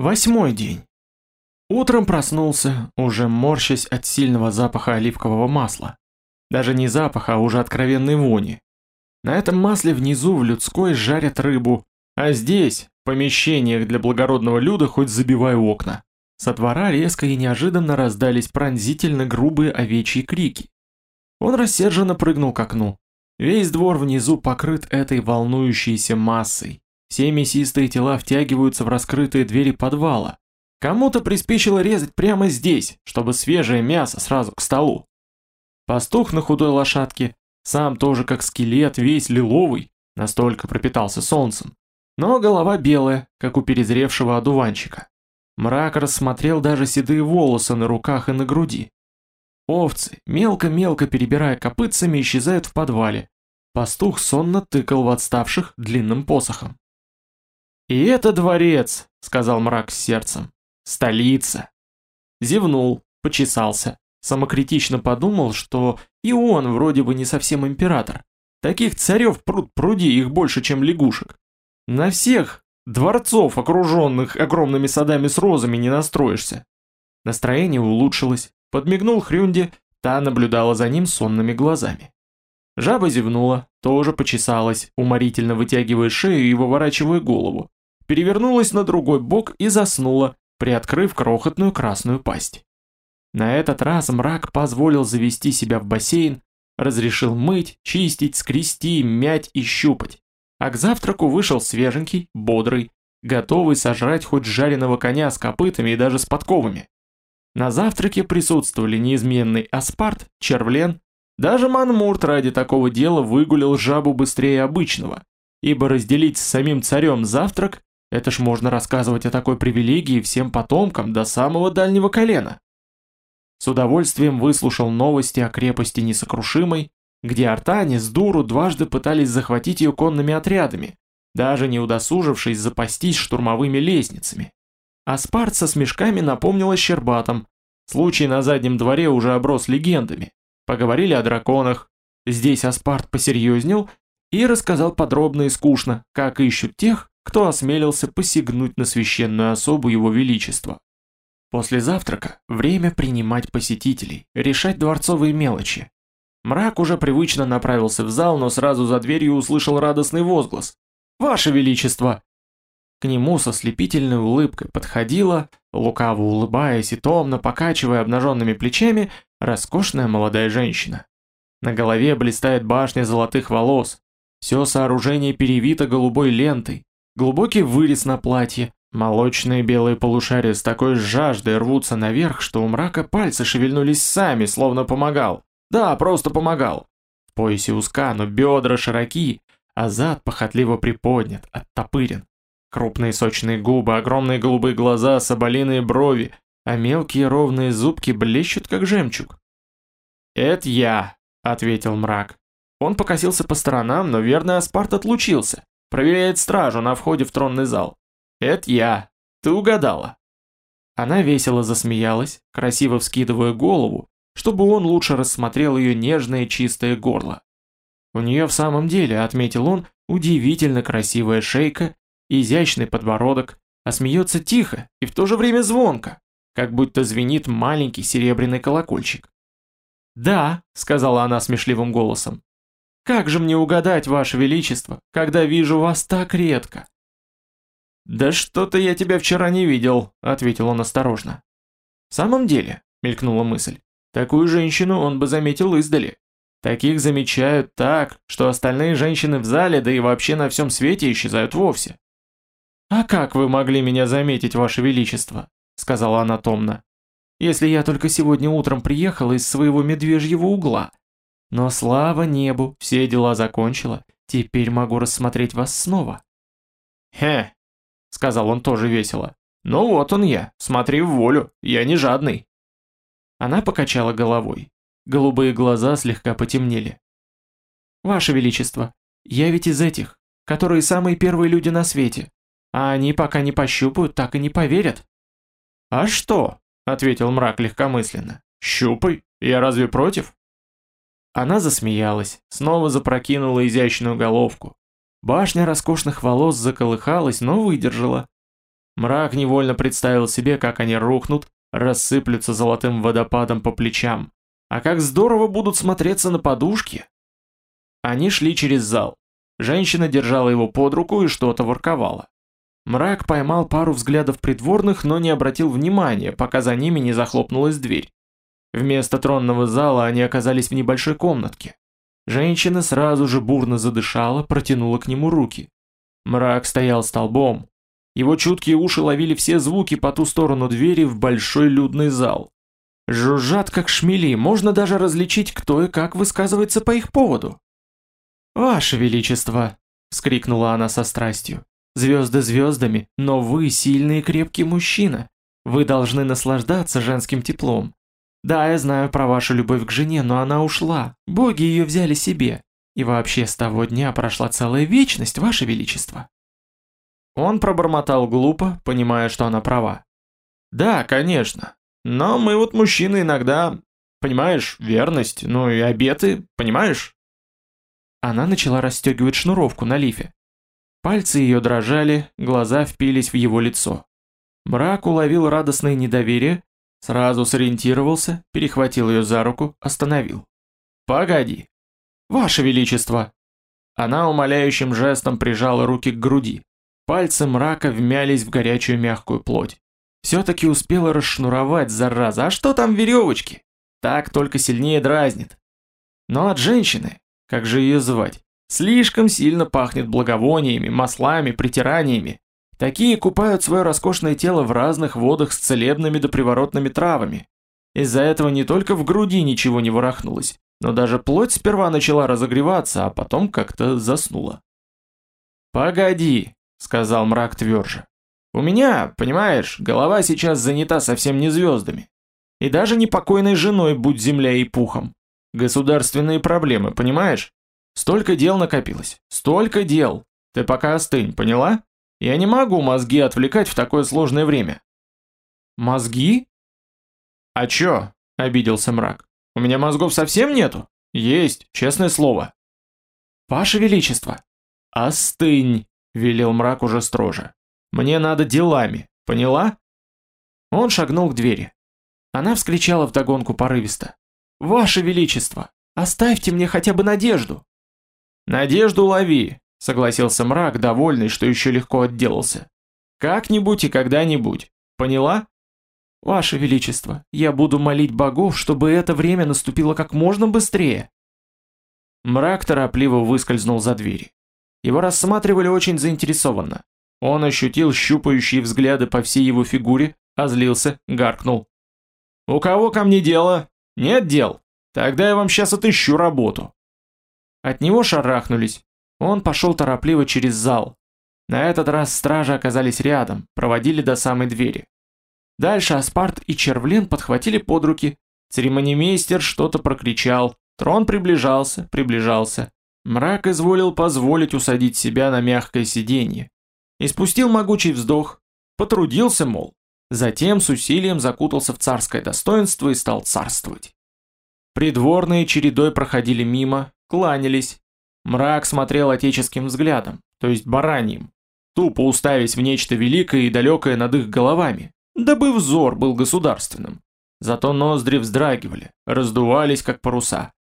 Восьмой день. Утром проснулся, уже морщась от сильного запаха оливкового масла. Даже не запаха, а уже откровенной вони. На этом масле внизу в людской жарят рыбу, а здесь, в помещениях для благородного люда, хоть забивай окна. Со двора резко и неожиданно раздались пронзительно грубые овечьи крики. Он рассерженно прыгнул к окну. Весь двор внизу покрыт этой волнующейся массой. Все мясистые тела втягиваются в раскрытые двери подвала. Кому-то приспичило резать прямо здесь, чтобы свежее мясо сразу к столу. Пастух на худой лошадке, сам тоже как скелет, весь лиловый, настолько пропитался солнцем. Но голова белая, как у перезревшего одуванчика. Мрак рассмотрел даже седые волосы на руках и на груди. Овцы, мелко-мелко перебирая копытцами, исчезают в подвале. Пастух сонно тыкал в отставших длинным посохом. «И это дворец», — сказал мрак с сердцем. «Столица». Зевнул, почесался, самокритично подумал, что и он вроде бы не совсем император. Таких царев пруд пруди, их больше, чем лягушек. На всех дворцов, окруженных огромными садами с розами, не настроишься. Настроение улучшилось, подмигнул Хрюнде, та наблюдала за ним сонными глазами. Жаба зевнула, тоже почесалась, уморительно вытягивая шею и выворачивая голову перевернулась на другой бок и заснула, приоткрыв крохотную красную пасть. На этот раз мрак позволил завести себя в бассейн, разрешил мыть, чистить, скрести, мять и щупать. А к завтраку вышел свеженький, бодрый, готовый сожрать хоть жареного коня с копытами и даже с подковами. На завтраке присутствовали неизменный аспарт, червлен, даже манмурт ради такого дела выгулил жабу быстрее обычного, ибо разделить с самим царем завтрак это ж можно рассказывать о такой привилегии всем потомкам до самого дальнего колена. С удовольствием выслушал новости о крепости Несокрушимой, где артане с дуру дважды пытались захватить ее конными отрядами, даже не удосужившись запастись штурмовыми лестницами. А Спарт со смешками напомнил о Щербатом. Случай на заднем дворе уже оброс легендами. Поговорили о драконах. Здесь Аспарт посерьезнел и рассказал подробно и скучно, как ищут тех, кто осмелился посягнуть на священную особу его величества. После завтрака время принимать посетителей, решать дворцовые мелочи. Мрак уже привычно направился в зал, но сразу за дверью услышал радостный возглас. «Ваше Величество!» К нему со слепительной улыбкой подходила, лукаво улыбаясь и томно покачивая обнаженными плечами, роскошная молодая женщина. На голове блистает башня золотых волос, все сооружение перевито голубой лентой, Глубокий вырез на платье, молочные белые полушария с такой жаждой рвутся наверх, что у мрака пальцы шевельнулись сами, словно помогал. Да, просто помогал. В поясе узка, но бедра широки, а зад похотливо приподнят, оттопырен. Крупные сочные губы, огромные голубые глаза, соболиные брови, а мелкие ровные зубки блещут, как жемчуг. «Это я», — ответил мрак. Он покосился по сторонам, но верный Аспарт отлучился. Проверяет стражу на входе в тронный зал. Это я. Ты угадала. Она весело засмеялась, красиво вскидывая голову, чтобы он лучше рассмотрел ее нежное чистое горло. У нее в самом деле, отметил он, удивительно красивая шейка, изящный подбородок, а смеется тихо и в то же время звонко, как будто звенит маленький серебряный колокольчик. «Да», — сказала она смешливым голосом, как же мне угадать, Ваше Величество, когда вижу вас так редко?» «Да что-то я тебя вчера не видел», — ответил он осторожно. «В самом деле», — мелькнула мысль, — «такую женщину он бы заметил издали. Таких замечают так, что остальные женщины в зале, да и вообще на всем свете исчезают вовсе». «А как вы могли меня заметить, Ваше Величество?» — сказала она томно. «Если я только сегодня утром приехала из своего медвежьего угла, но слава небу, все дела закончила, теперь могу рассмотреть вас снова. Хе, сказал он тоже весело. Ну вот он я, смотри в волю, я не жадный. Она покачала головой. Голубые глаза слегка потемнели. Ваше Величество, я ведь из этих, которые самые первые люди на свете, а они пока не пощупают, так и не поверят. А что? ответил мрак легкомысленно. Щупай, я разве против? Она засмеялась, снова запрокинула изящную головку. Башня роскошных волос заколыхалась, но выдержала. Мрак невольно представил себе, как они рухнут, рассыплются золотым водопадом по плечам. А как здорово будут смотреться на подушке. Они шли через зал. Женщина держала его под руку и что-то ворковала. Мрак поймал пару взглядов придворных, но не обратил внимания, пока за ними не захлопнулась дверь. Вместо тронного зала они оказались в небольшой комнатке. Женщина сразу же бурно задышала, протянула к нему руки. Мрак стоял столбом. Его чуткие уши ловили все звуки по ту сторону двери в большой людный зал. Жужжат как шмели, можно даже различить, кто и как высказывается по их поводу. «Ваше Величество!» — вскрикнула она со страстью. «Звезды звездами, но вы сильный и крепкий мужчина. Вы должны наслаждаться женским теплом. Да, я знаю про вашу любовь к жене, но она ушла. Боги ее взяли себе. И вообще с того дня прошла целая вечность, ваше величество. Он пробормотал глупо, понимая, что она права. Да, конечно. Но мы вот мужчины иногда, понимаешь, верность, ну и обеты, понимаешь? Она начала расстегивать шнуровку на лифе. Пальцы ее дрожали, глаза впились в его лицо. Мрак уловил радостное недоверие, Сразу сориентировался, перехватил ее за руку, остановил. «Погоди!» «Ваше Величество!» Она умоляющим жестом прижала руки к груди. Пальцы мрака вмялись в горячую мягкую плоть. Все-таки успела расшнуровать, зараза. А что там веревочки? Так только сильнее дразнит. Но от женщины, как же ее звать, слишком сильно пахнет благовониями, маслами, притираниями. Такие купают свое роскошное тело в разных водах с целебными да приворотными травами. Из-за этого не только в груди ничего не ворохнулось, но даже плоть сперва начала разогреваться, а потом как-то заснула. «Погоди», — сказал мрак тверже. «У меня, понимаешь, голова сейчас занята совсем не звездами. И даже не покойной женой, будь земля и пухом. Государственные проблемы, понимаешь? Столько дел накопилось, столько дел. Ты пока остынь, поняла?» Я не могу мозги отвлекать в такое сложное время. Мозги? А чё? Обиделся мрак. У меня мозгов совсем нету? Есть, честное слово. Ваше Величество. Остынь, велел мрак уже строже. Мне надо делами, поняла? Он шагнул к двери. Она вскричала вдогонку порывисто. «Ваше Величество, оставьте мне хотя бы надежду!» «Надежду лови, согласился мрак, довольный, что еще легко отделался. Как-нибудь и когда-нибудь. Поняла? Ваше Величество, я буду молить богов, чтобы это время наступило как можно быстрее. Мрак торопливо выскользнул за двери. Его рассматривали очень заинтересованно. Он ощутил щупающие взгляды по всей его фигуре, озлился, гаркнул. «У кого ко мне дело? Нет дел? Тогда я вам сейчас отыщу работу». От него шарахнулись, он пошел торопливо через зал. На этот раз стражи оказались рядом, проводили до самой двери. Дальше Аспарт и Червлин подхватили под руки. Церемонимейстер что-то прокричал. Трон приближался, приближался. Мрак изволил позволить усадить себя на мягкое сиденье. И спустил могучий вздох. Потрудился, мол. Затем с усилием закутался в царское достоинство и стал царствовать. Придворные чередой проходили мимо, кланялись, Мрак смотрел отеческим взглядом, то есть бараньим, тупо уставясь в нечто великое и далекое над их головами, дабы взор был государственным. Зато ноздри вздрагивали, раздувались как паруса.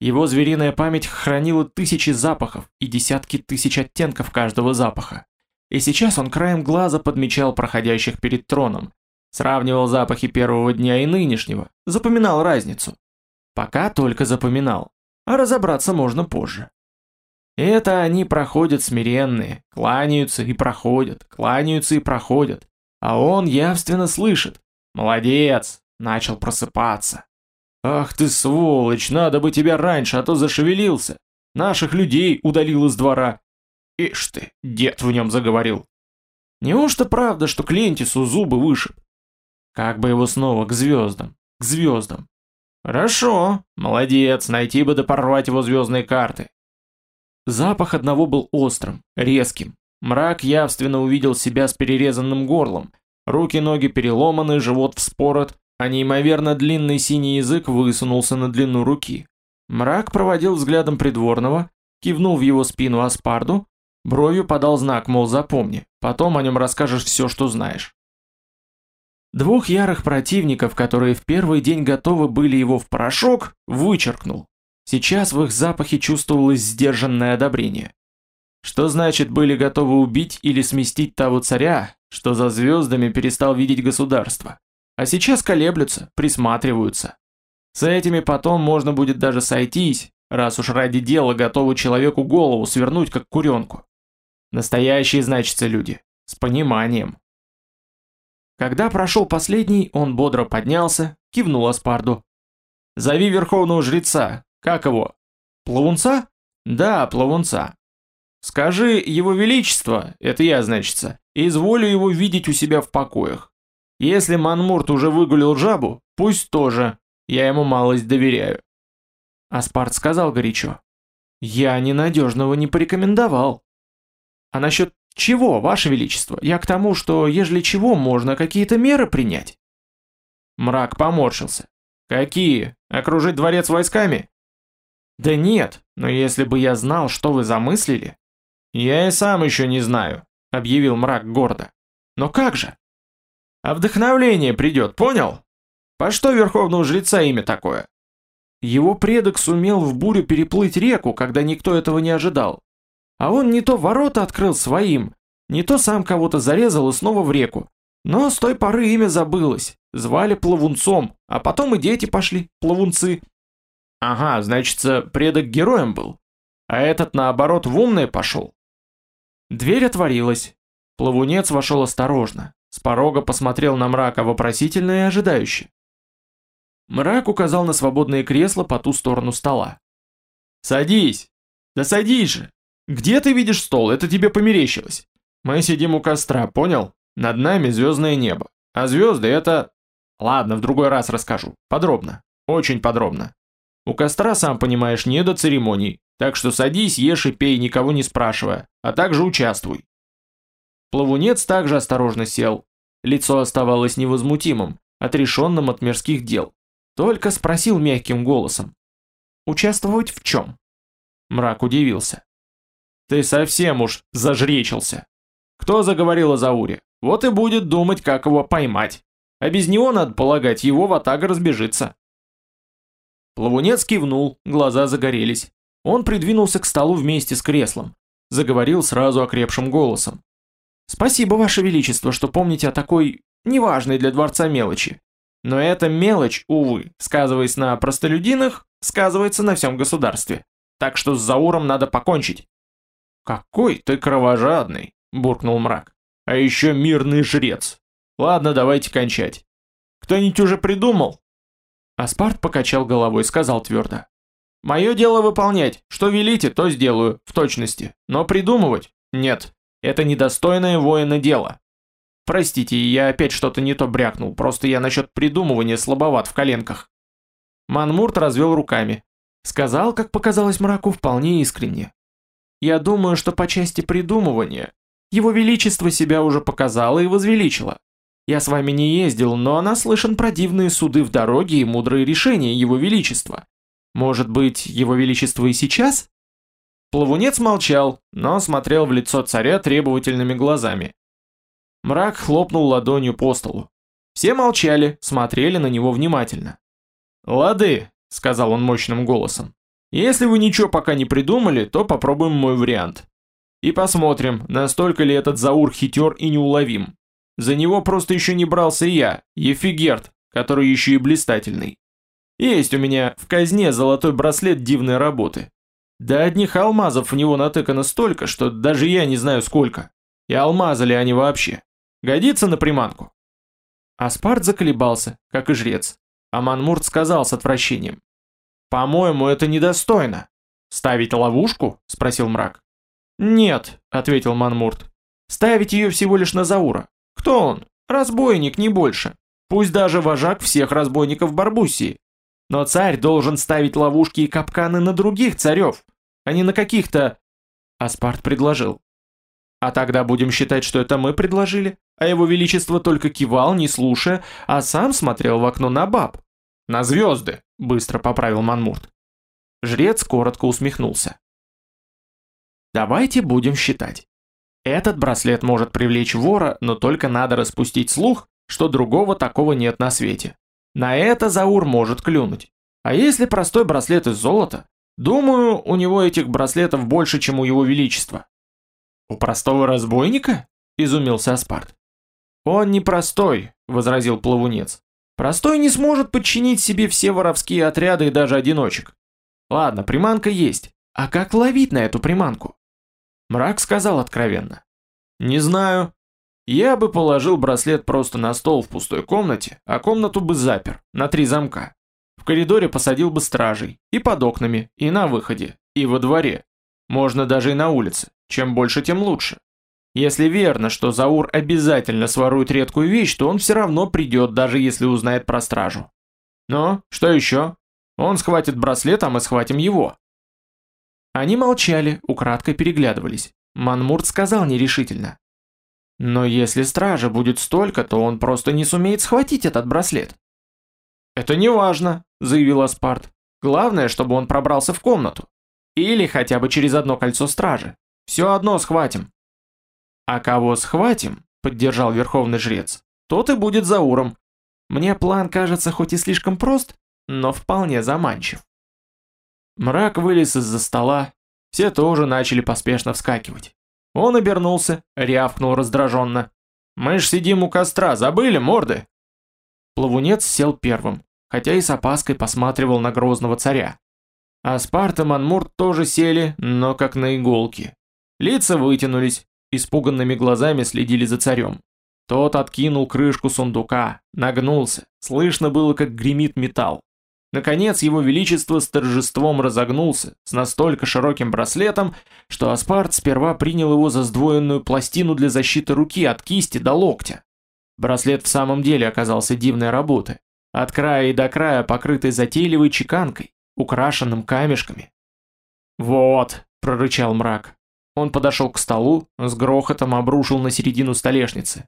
Его звериная память хранила тысячи запахов и десятки тысяч оттенков каждого запаха. И сейчас он краем глаза подмечал проходящих перед троном, сравнивал запахи первого дня и нынешнего, запоминал разницу. Пока только запоминал, а разобраться можно позже. Это они проходят смиренные, кланяются и проходят, кланяются и проходят. А он явственно слышит. Молодец, начал просыпаться. Ах ты сволочь, надо бы тебя раньше, а то зашевелился. Наших людей удалил из двора. Ишь ты, дед в нем заговорил. Неужто правда, что Клентису зубы вышиб? Как бы его снова к звездам, к звездам. Хорошо, молодец, найти бы да порвать его звездные карты. Запах одного был острым, резким. Мрак явственно увидел себя с перерезанным горлом. Руки-ноги переломаны, живот вспорот, а неимоверно длинный синий язык высунулся на длину руки. Мрак проводил взглядом придворного, кивнул в его спину Аспарду, бровью подал знак, мол, запомни, потом о нем расскажешь все, что знаешь. Двух ярых противников, которые в первый день готовы были его в порошок, вычеркнул. Сейчас в их запахе чувствовалось сдержанное одобрение. Что значит были готовы убить или сместить того царя, что за звездами перестал видеть государство? А сейчас колеблются, присматриваются. С этими потом можно будет даже сойтись, раз уж ради дела готовы человеку голову свернуть, как куренку. Настоящие, значится, люди. С пониманием. Когда прошел последний, он бодро поднялся, кивнул Аспарду. «Зови верховного жреца. Как его? Плавунца?» «Да, плавунца. Скажи, его величество, это я, значится, изволю его видеть у себя в покоях. Если Манмурт уже выгулил жабу, пусть тоже, я ему малость доверяю. Аспарт сказал горячо. Я ненадежного не порекомендовал. А насчет чего, ваше величество? Я к тому, что ежели чего, можно какие-то меры принять. Мрак поморщился. Какие? Окружить дворец войсками? Да нет, но если бы я знал, что вы замыслили, «Я и сам еще не знаю», — объявил мрак гордо. «Но как же?» «А вдохновление придет, понял? По что верховного жреца имя такое?» Его предок сумел в бурю переплыть реку, когда никто этого не ожидал. А он не то ворота открыл своим, не то сам кого-то зарезал и снова в реку. Но с той поры имя забылось, звали плавунцом, а потом и дети пошли, плавунцы. Ага, значится, предок героем был. А этот, наоборот, в умное пошел. Дверь отворилась. Плавунец вошел осторожно. С порога посмотрел на мрака вопросительно и ожидающе. Мрак указал на свободное кресло по ту сторону стола. «Садись! Да садись же! Где ты видишь стол? Это тебе померещилось. Мы сидим у костра, понял? Над нами звездное небо. А звезды это... Ладно, в другой раз расскажу. Подробно. Очень подробно. У костра, сам понимаешь, не до церемоний. Так что садись, ешь и пей, никого не спрашивая, а также участвуй. Плавунец также осторожно сел. Лицо оставалось невозмутимым, отрешенным от мирских дел. Только спросил мягким голосом. «Участвовать в чем?» Мрак удивился. «Ты совсем уж зажречился. Кто заговорил о Зауре? Вот и будет думать, как его поймать. А без него, надо полагать, его ватага разбежится». Плавунец кивнул, глаза загорелись. Он придвинулся к столу вместе с креслом. Заговорил сразу окрепшим голосом. «Спасибо, Ваше Величество, что помните о такой неважной для дворца мелочи. Но эта мелочь, увы, сказываясь на простолюдинах, сказывается на всем государстве. Так что с Зауром надо покончить». «Какой ты кровожадный!» – буркнул мрак. «А еще мирный жрец. Ладно, давайте кончать. Кто-нибудь уже придумал?» Аспарт покачал головой и сказал твердо. Мое дело выполнять, что велите, то сделаю, в точности. Но придумывать? Нет. Это недостойное воина дело. Простите, я опять что-то не то брякнул, просто я насчет придумывания слабоват в коленках. Манмурт развел руками. Сказал, как показалось мраку, вполне искренне. Я думаю, что по части придумывания его величество себя уже показало и возвеличило. Я с вами не ездил, но наслышан про дивные суды в дороге и мудрые решения его величества. Может быть, его величество и сейчас? Плавунец молчал, но смотрел в лицо царя требовательными глазами. Мрак хлопнул ладонью по столу. Все молчали, смотрели на него внимательно. «Лады», — сказал он мощным голосом. «Если вы ничего пока не придумали, то попробуем мой вариант. И посмотрим, настолько ли этот Заур хитер и неуловим. За него просто еще не брался я, Ефигерт, который еще и блистательный. Есть у меня в казне золотой браслет дивной работы. Да одних алмазов в него натыкано столько, что даже я не знаю сколько. И алмазы ли они вообще? Годится на приманку?» Аспарт заколебался, как и жрец. А Манмурт сказал с отвращением. «По-моему, это недостойно». «Ставить ловушку?» – спросил мрак. «Нет», – ответил Манмурт. «Ставить ее всего лишь на Заура. Кто он? Разбойник, не больше. Пусть даже вожак всех разбойников Барбусии. Но царь должен ставить ловушки и капканы на других царев, а не на каких-то... Аспарт предложил. А тогда будем считать, что это мы предложили, а его величество только кивал, не слушая, а сам смотрел в окно на баб. На звезды, быстро поправил Манмурт. Жрец коротко усмехнулся. Давайте будем считать. Этот браслет может привлечь вора, но только надо распустить слух, что другого такого нет на свете. На это Заур может клюнуть. А если простой браслет из золота, думаю, у него этих браслетов больше, чем у его величества. У простого разбойника? Изумился Аспарт. Он не простой, возразил плавунец. Простой не сможет подчинить себе все воровские отряды и даже одиночек. Ладно, приманка есть. А как ловить на эту приманку? Мрак сказал откровенно. Не знаю. Я бы положил браслет просто на стол в пустой комнате, а комнату бы запер, на три замка. В коридоре посадил бы стражей, и под окнами, и на выходе, и во дворе. Можно даже и на улице, чем больше, тем лучше. Если верно, что Заур обязательно сворует редкую вещь, то он все равно придет, даже если узнает про стражу. Но, что еще? Он схватит браслет, а мы схватим его. Они молчали, украдкой переглядывались. Манмурт сказал нерешительно. Но если стража будет столько, то он просто не сумеет схватить этот браслет. Это не важно, заявил Аспарт. Главное, чтобы он пробрался в комнату. Или хотя бы через одно кольцо стражи. Все одно схватим. А кого схватим, поддержал верховный жрец, тот и будет Зауром. Мне план кажется хоть и слишком прост, но вполне заманчив. Мрак вылез из-за стола, все тоже начали поспешно вскакивать. Он обернулся, рявкнул раздраженно. «Мы ж сидим у костра, забыли, морды?» Плавунец сел первым, хотя и с опаской посматривал на грозного царя. А Спарт и Манмурт тоже сели, но как на иголки. Лица вытянулись, испуганными глазами следили за царем. Тот откинул крышку сундука, нагнулся, слышно было, как гремит металл. Наконец его величество с торжеством разогнулся, с настолько широким браслетом, что Аспарт сперва принял его за сдвоенную пластину для защиты руки от кисти до локтя. Браслет в самом деле оказался дивной работы, от края и до края покрытый затейливой чеканкой, украшенным камешками. «Вот», — прорычал мрак. Он подошел к столу, с грохотом обрушил на середину столешницы.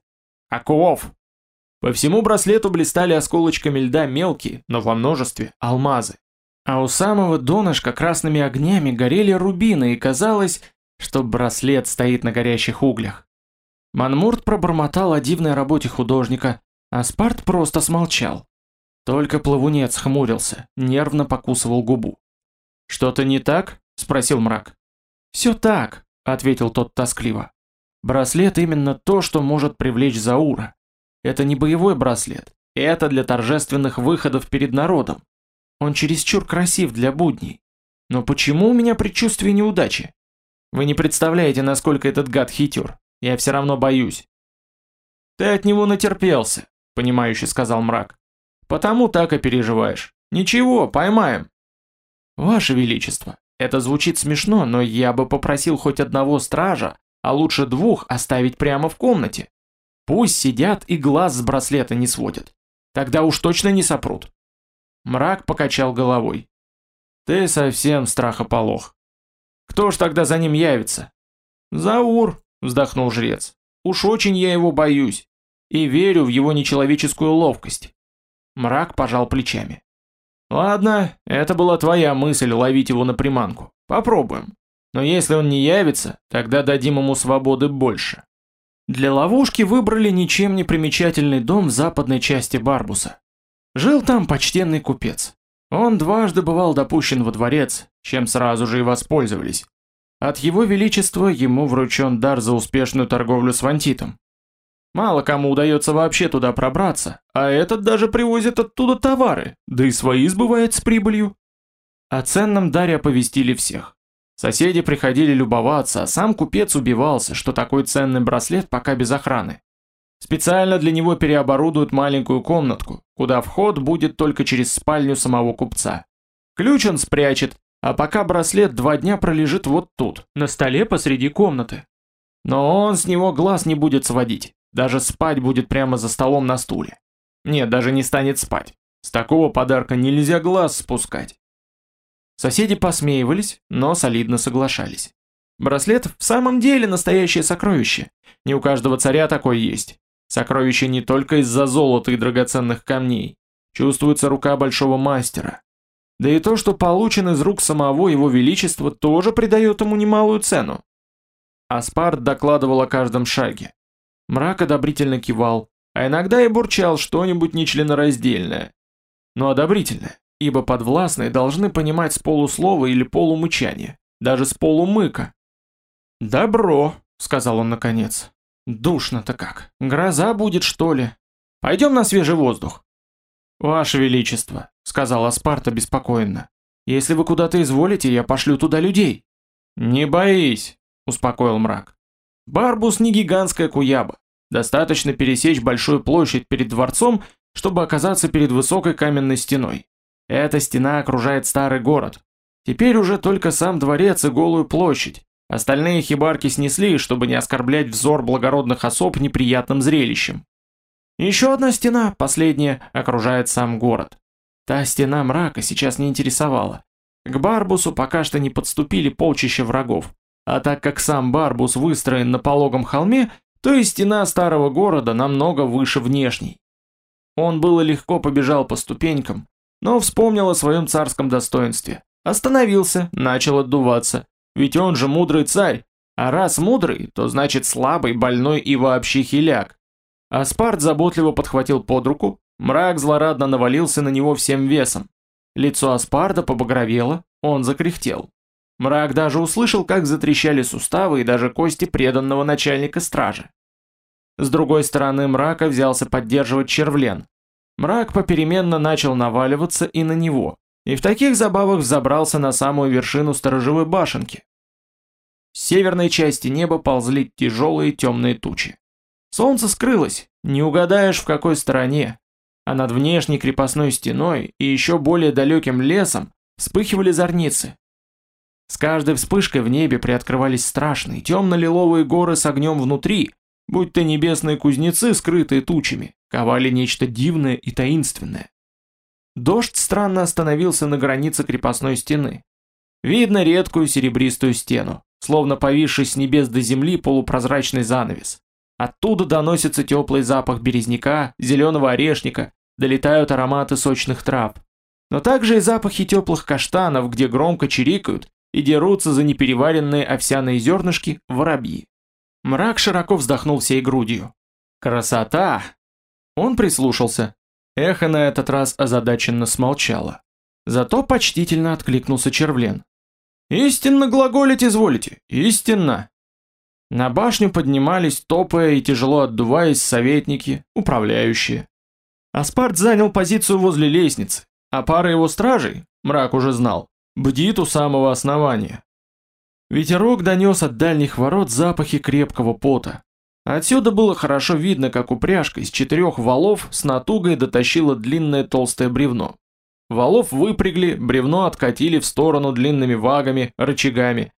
«Акулов, по всему браслету блистали осколочками льда мелкие, но во множестве, алмазы. А у самого донышка красными огнями горели рубины, и казалось, что браслет стоит на горящих углях. Манмурт пробормотал о дивной работе художника, а Спарт просто смолчал. Только плавунец хмурился, нервно покусывал губу. «Что-то не так?» – спросил мрак. «Все так», – ответил тот тоскливо. «Браслет именно то, что может привлечь Заура. Это не боевой браслет. Это для торжественных выходов перед народом. Он чересчур красив для будней. Но почему у меня предчувствие неудачи? Вы не представляете, насколько этот гад хитер. Я все равно боюсь. Ты от него натерпелся, понимающе сказал мрак. Потому так и переживаешь. Ничего, поймаем. Ваше Величество, это звучит смешно, но я бы попросил хоть одного стража, а лучше двух оставить прямо в комнате. Пусть сидят и глаз с браслета не сводят. Тогда уж точно не сопрут. Мрак покачал головой. Ты совсем страхополох. Кто ж тогда за ним явится? Заур, вздохнул жрец. Уж очень я его боюсь. И верю в его нечеловеческую ловкость. Мрак пожал плечами. Ладно, это была твоя мысль ловить его на приманку. Попробуем. Но если он не явится, тогда дадим ему свободы больше. Для ловушки выбрали ничем не примечательный дом в западной части Барбуса. Жил там почтенный купец. Он дважды бывал допущен во дворец, чем сразу же и воспользовались. От его величества ему вручен дар за успешную торговлю с вантитом. Мало кому удается вообще туда пробраться, а этот даже привозит оттуда товары, да и свои сбывает с прибылью. О ценном даре оповестили всех. Соседи приходили любоваться, а сам купец убивался, что такой ценный браслет пока без охраны. Специально для него переоборудуют маленькую комнатку, куда вход будет только через спальню самого купца. Ключ он спрячет, а пока браслет два дня пролежит вот тут, на столе посреди комнаты. Но он с него глаз не будет сводить, даже спать будет прямо за столом на стуле. Нет, даже не станет спать. С такого подарка нельзя глаз спускать. Соседи посмеивались, но солидно соглашались. Браслет в самом деле настоящее сокровище. Не у каждого царя такой есть. Сокровище не только из-за золота и драгоценных камней. Чувствуется рука большого мастера. Да и то, что получен из рук самого его величества, тоже придает ему немалую цену. Аспарт докладывал о каждом шаге. Мрак одобрительно кивал, а иногда и бурчал что-нибудь нечленораздельное. Но одобрительное, ибо подвластные должны понимать с полуслова или полумычания, даже с полумыка. «Добро», — сказал он наконец. «Душно-то как. Гроза будет, что ли? Пойдем на свежий воздух». «Ваше Величество», — сказал Аспарта беспокойно. «Если вы куда-то изволите, я пошлю туда людей». «Не боись», — успокоил мрак. «Барбус не гигантская куяба. Достаточно пересечь большую площадь перед дворцом, чтобы оказаться перед высокой каменной стеной. Эта стена окружает старый город. Теперь уже только сам дворец и голую площадь. Остальные хибарки снесли, чтобы не оскорблять взор благородных особ неприятным зрелищем. Еще одна стена, последняя, окружает сам город. Та стена мрака сейчас не интересовала. К Барбусу пока что не подступили полчища врагов. А так как сам Барбус выстроен на пологом холме, то и стена старого города намного выше внешней. Он было легко побежал по ступенькам, но вспомнил о своем царском достоинстве. Остановился, начал отдуваться. Ведь он же мудрый царь, а раз мудрый, то значит слабый, больной и вообще хиляк. Аспарт заботливо подхватил под руку, мрак злорадно навалился на него всем весом. Лицо Аспарда побагровело, он закряхтел. Мрак даже услышал, как затрещали суставы и даже кости преданного начальника стражи. С другой стороны мрака взялся поддерживать червлен. Мрак попеременно начал наваливаться и на него, и в таких забавах взобрался на самую вершину сторожевой башенки. С северной части неба ползли тяжелые темные тучи. Солнце скрылось, не угадаешь в какой стороне, а над внешней крепостной стеной и еще более далеким лесом вспыхивали зорницы. С каждой вспышкой в небе приоткрывались страшные темно-лиловые горы с огнем внутри, будь то небесные кузнецы, скрытые тучами, ковали нечто дивное и таинственное. Дождь странно остановился на границе крепостной стены. Видно редкую серебристую стену, словно повисший с небес до земли полупрозрачный занавес. Оттуда доносится теплый запах березняка, зеленого орешника, долетают ароматы сочных трав. Но также и запахи теплых каштанов, где громко чирикают и дерутся за непереваренные овсяные зернышки воробьи. Мрак широко вздохнул всей грудью. «Красота!» Он прислушался. Эхо на этот раз озадаченно смолчало. Зато почтительно откликнулся Червлен. «Истинно глаголить изволите, истинно!» На башню поднимались, топая и тяжело отдуваясь советники, управляющие. Аспарт занял позицию возле лестницы, а пара его стражей, мрак уже знал, бдит у самого основания. Ветерок донес от дальних ворот запахи крепкого пота, Отсюда было хорошо видно, как упряжка из четырех валов с натугой дотащила длинное толстое бревно. Валов выпрягли, бревно откатили в сторону длинными вагами, рычагами.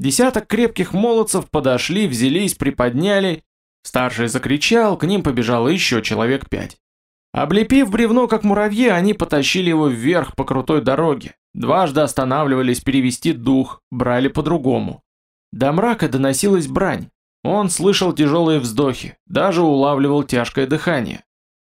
Десяток крепких молодцев подошли, взялись, приподняли. Старший закричал, к ним побежало еще человек пять. Облепив бревно как муравьи, они потащили его вверх по крутой дороге. Дважды останавливались перевести дух, брали по-другому. До мрака доносилась брань. Он слышал тяжелые вздохи, даже улавливал тяжкое дыхание.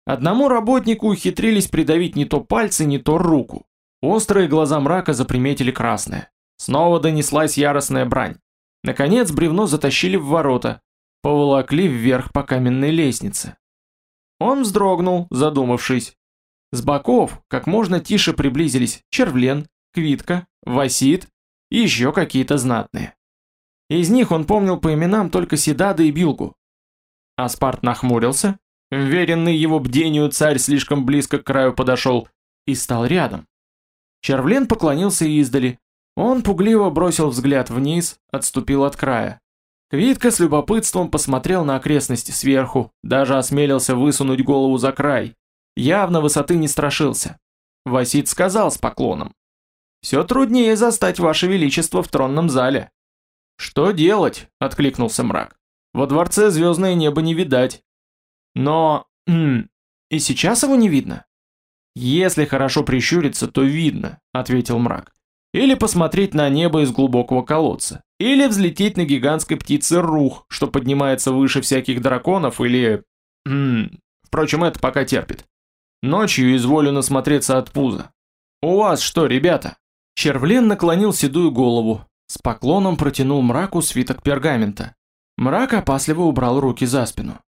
Одному работнику ухитрились придавить не то пальцы, не то руку. Острые глаза мрака заприметили красное. Снова донеслась яростная брань. Наконец бревно затащили в ворота, поволокли вверх по каменной лестнице. Он вздрогнул, задумавшись. С боков как можно тише приблизились Червлен, Квитка, Васит и еще какие-то знатные. Из них он помнил по именам только Седада и Билгу. Аспарт нахмурился, веренный его бдению царь слишком близко к краю подошел и стал рядом. Червлен поклонился издали. Он пугливо бросил взгляд вниз, отступил от края. Квитка с любопытством посмотрел на окрестности сверху, даже осмелился высунуть голову за край. Явно высоты не страшился. Васит сказал с поклоном. «Все труднее застать ваше величество в тронном зале». «Что делать?» — откликнулся мрак. «Во дворце звездное небо не видать». «Но... И сейчас его не видно?» «Если хорошо прищуриться, то видно», — ответил мрак. «Или посмотреть на небо из глубокого колодца. Или взлететь на гигантской птице рух, что поднимается выше всяких драконов, или... Впрочем, это пока терпит. Ночью изволю насмотреться от пуза. У вас что, ребята?» Червлен наклонил седую голову, с поклоном протянул мраку свиток пергамента. Мрак опасливо убрал руки за спину.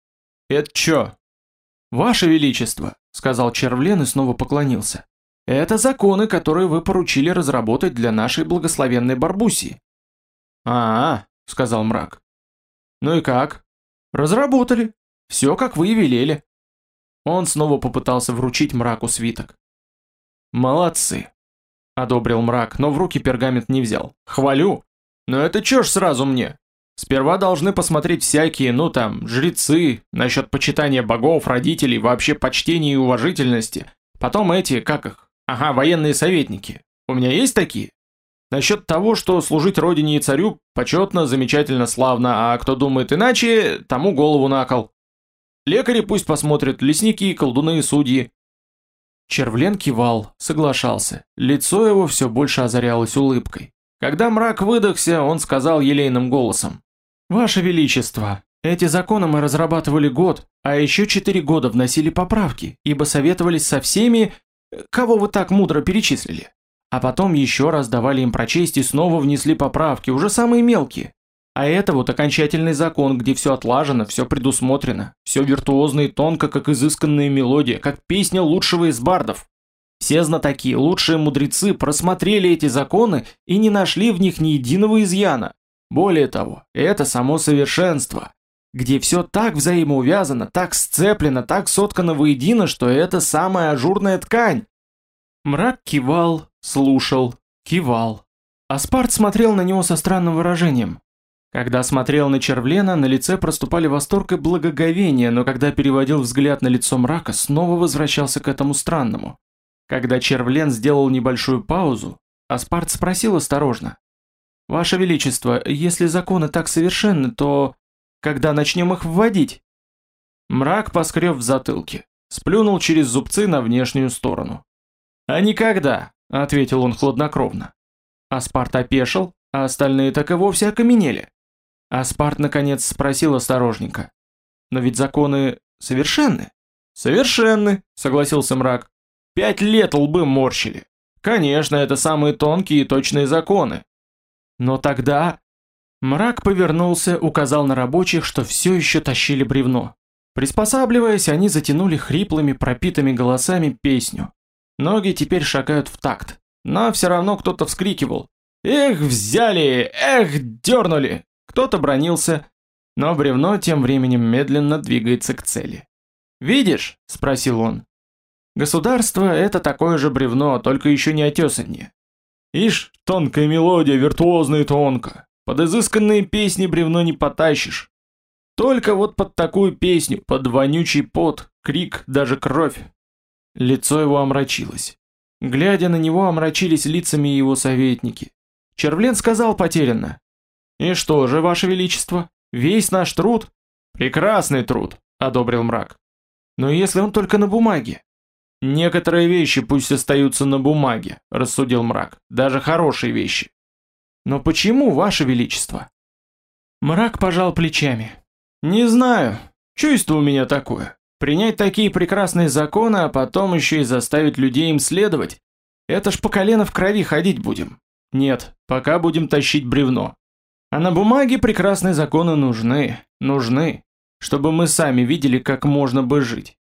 «Это чё?» «Ваше Величество», — сказал Червлен и снова поклонился. «Это законы, которые вы поручили разработать для нашей благословенной Барбусии». «А-а», — сказал мрак. «Ну и как?» «Разработали. Все, как вы и велели». Он снова попытался вручить мраку свиток. «Молодцы», — одобрил мрак, но в руки пергамент не взял. «Хвалю. Но это чё ж сразу мне? Сперва должны посмотреть всякие, ну там, жрецы, насчет почитания богов, родителей, вообще почтения и уважительности. Потом эти, как их? Ага, военные советники. У меня есть такие? Насчет того, что служить родине и царю почетно, замечательно, славно, а кто думает иначе, тому голову на кол. Лекари пусть посмотрят, лесники, колдуны и судьи. Червлен кивал, соглашался. Лицо его все больше озарялось улыбкой. Когда мрак выдохся, он сказал елейным голосом. Ваше Величество, эти законы мы разрабатывали год, а еще четыре года вносили поправки, ибо советовались со всеми, кого вы так мудро перечислили. А потом еще раз давали им прочесть и снова внесли поправки, уже самые мелкие. А это вот окончательный закон, где все отлажено, все предусмотрено, все виртуозно и тонко, как изысканная мелодия, как песня лучшего из бардов. Все знатоки, лучшие мудрецы просмотрели эти законы и не нашли в них ни единого изъяна, более того, это само совершенство, где все так взаимоувязано, так сцеплено, так соткано воедино, что это самая ажурная ткань. Мрак кивал, слушал, кивал. Аспарт смотрел на него со странным выражением. Когда смотрел на Червлена, на лице проступали восторг и благоговение, но когда переводил взгляд на лицо мрака, снова возвращался к этому странному. Когда Червлен сделал небольшую паузу, Аспарт спросил осторожно. Ваше Величество, если законы так совершенны, то... Когда начнем их вводить? Мрак поскреб в затылке, сплюнул через зубцы на внешнюю сторону. А никогда, ответил он хладнокровно. Аспарт опешил, а остальные так и вовсе окаменели. Аспарт наконец спросил осторожненько. Но ведь законы совершенны? Совершенны, согласился мрак. Пять лет лбы морщили. Конечно, это самые тонкие и точные законы. Но тогда... Мрак повернулся, указал на рабочих, что все еще тащили бревно. Приспосабливаясь, они затянули хриплыми, пропитыми голосами песню. Ноги теперь шагают в такт, но все равно кто-то вскрикивал. «Эх, взяли! Эх, дернули!» Кто-то бронился, но бревно тем временем медленно двигается к цели. «Видишь?» – спросил он. «Государство – это такое же бревно, только еще не отесаннее. Ишь, тонкая мелодия, виртуозно и тонко. Под изысканные песни бревно не потащишь. Только вот под такую песню, под вонючий пот, крик, даже кровь. Лицо его омрачилось. Глядя на него, омрачились лицами его советники. Червлен сказал потерянно. «И что же, ваше величество, весь наш труд?» «Прекрасный труд», — одобрил мрак. «Но если он только на бумаге?» Некоторые вещи пусть остаются на бумаге, рассудил мрак, даже хорошие вещи. Но почему, ваше величество? Мрак пожал плечами. Не знаю, чувство у меня такое. Принять такие прекрасные законы, а потом еще и заставить людей им следовать. Это ж по колено в крови ходить будем. Нет, пока будем тащить бревно. А на бумаге прекрасные законы нужны, нужны, чтобы мы сами видели, как можно бы жить.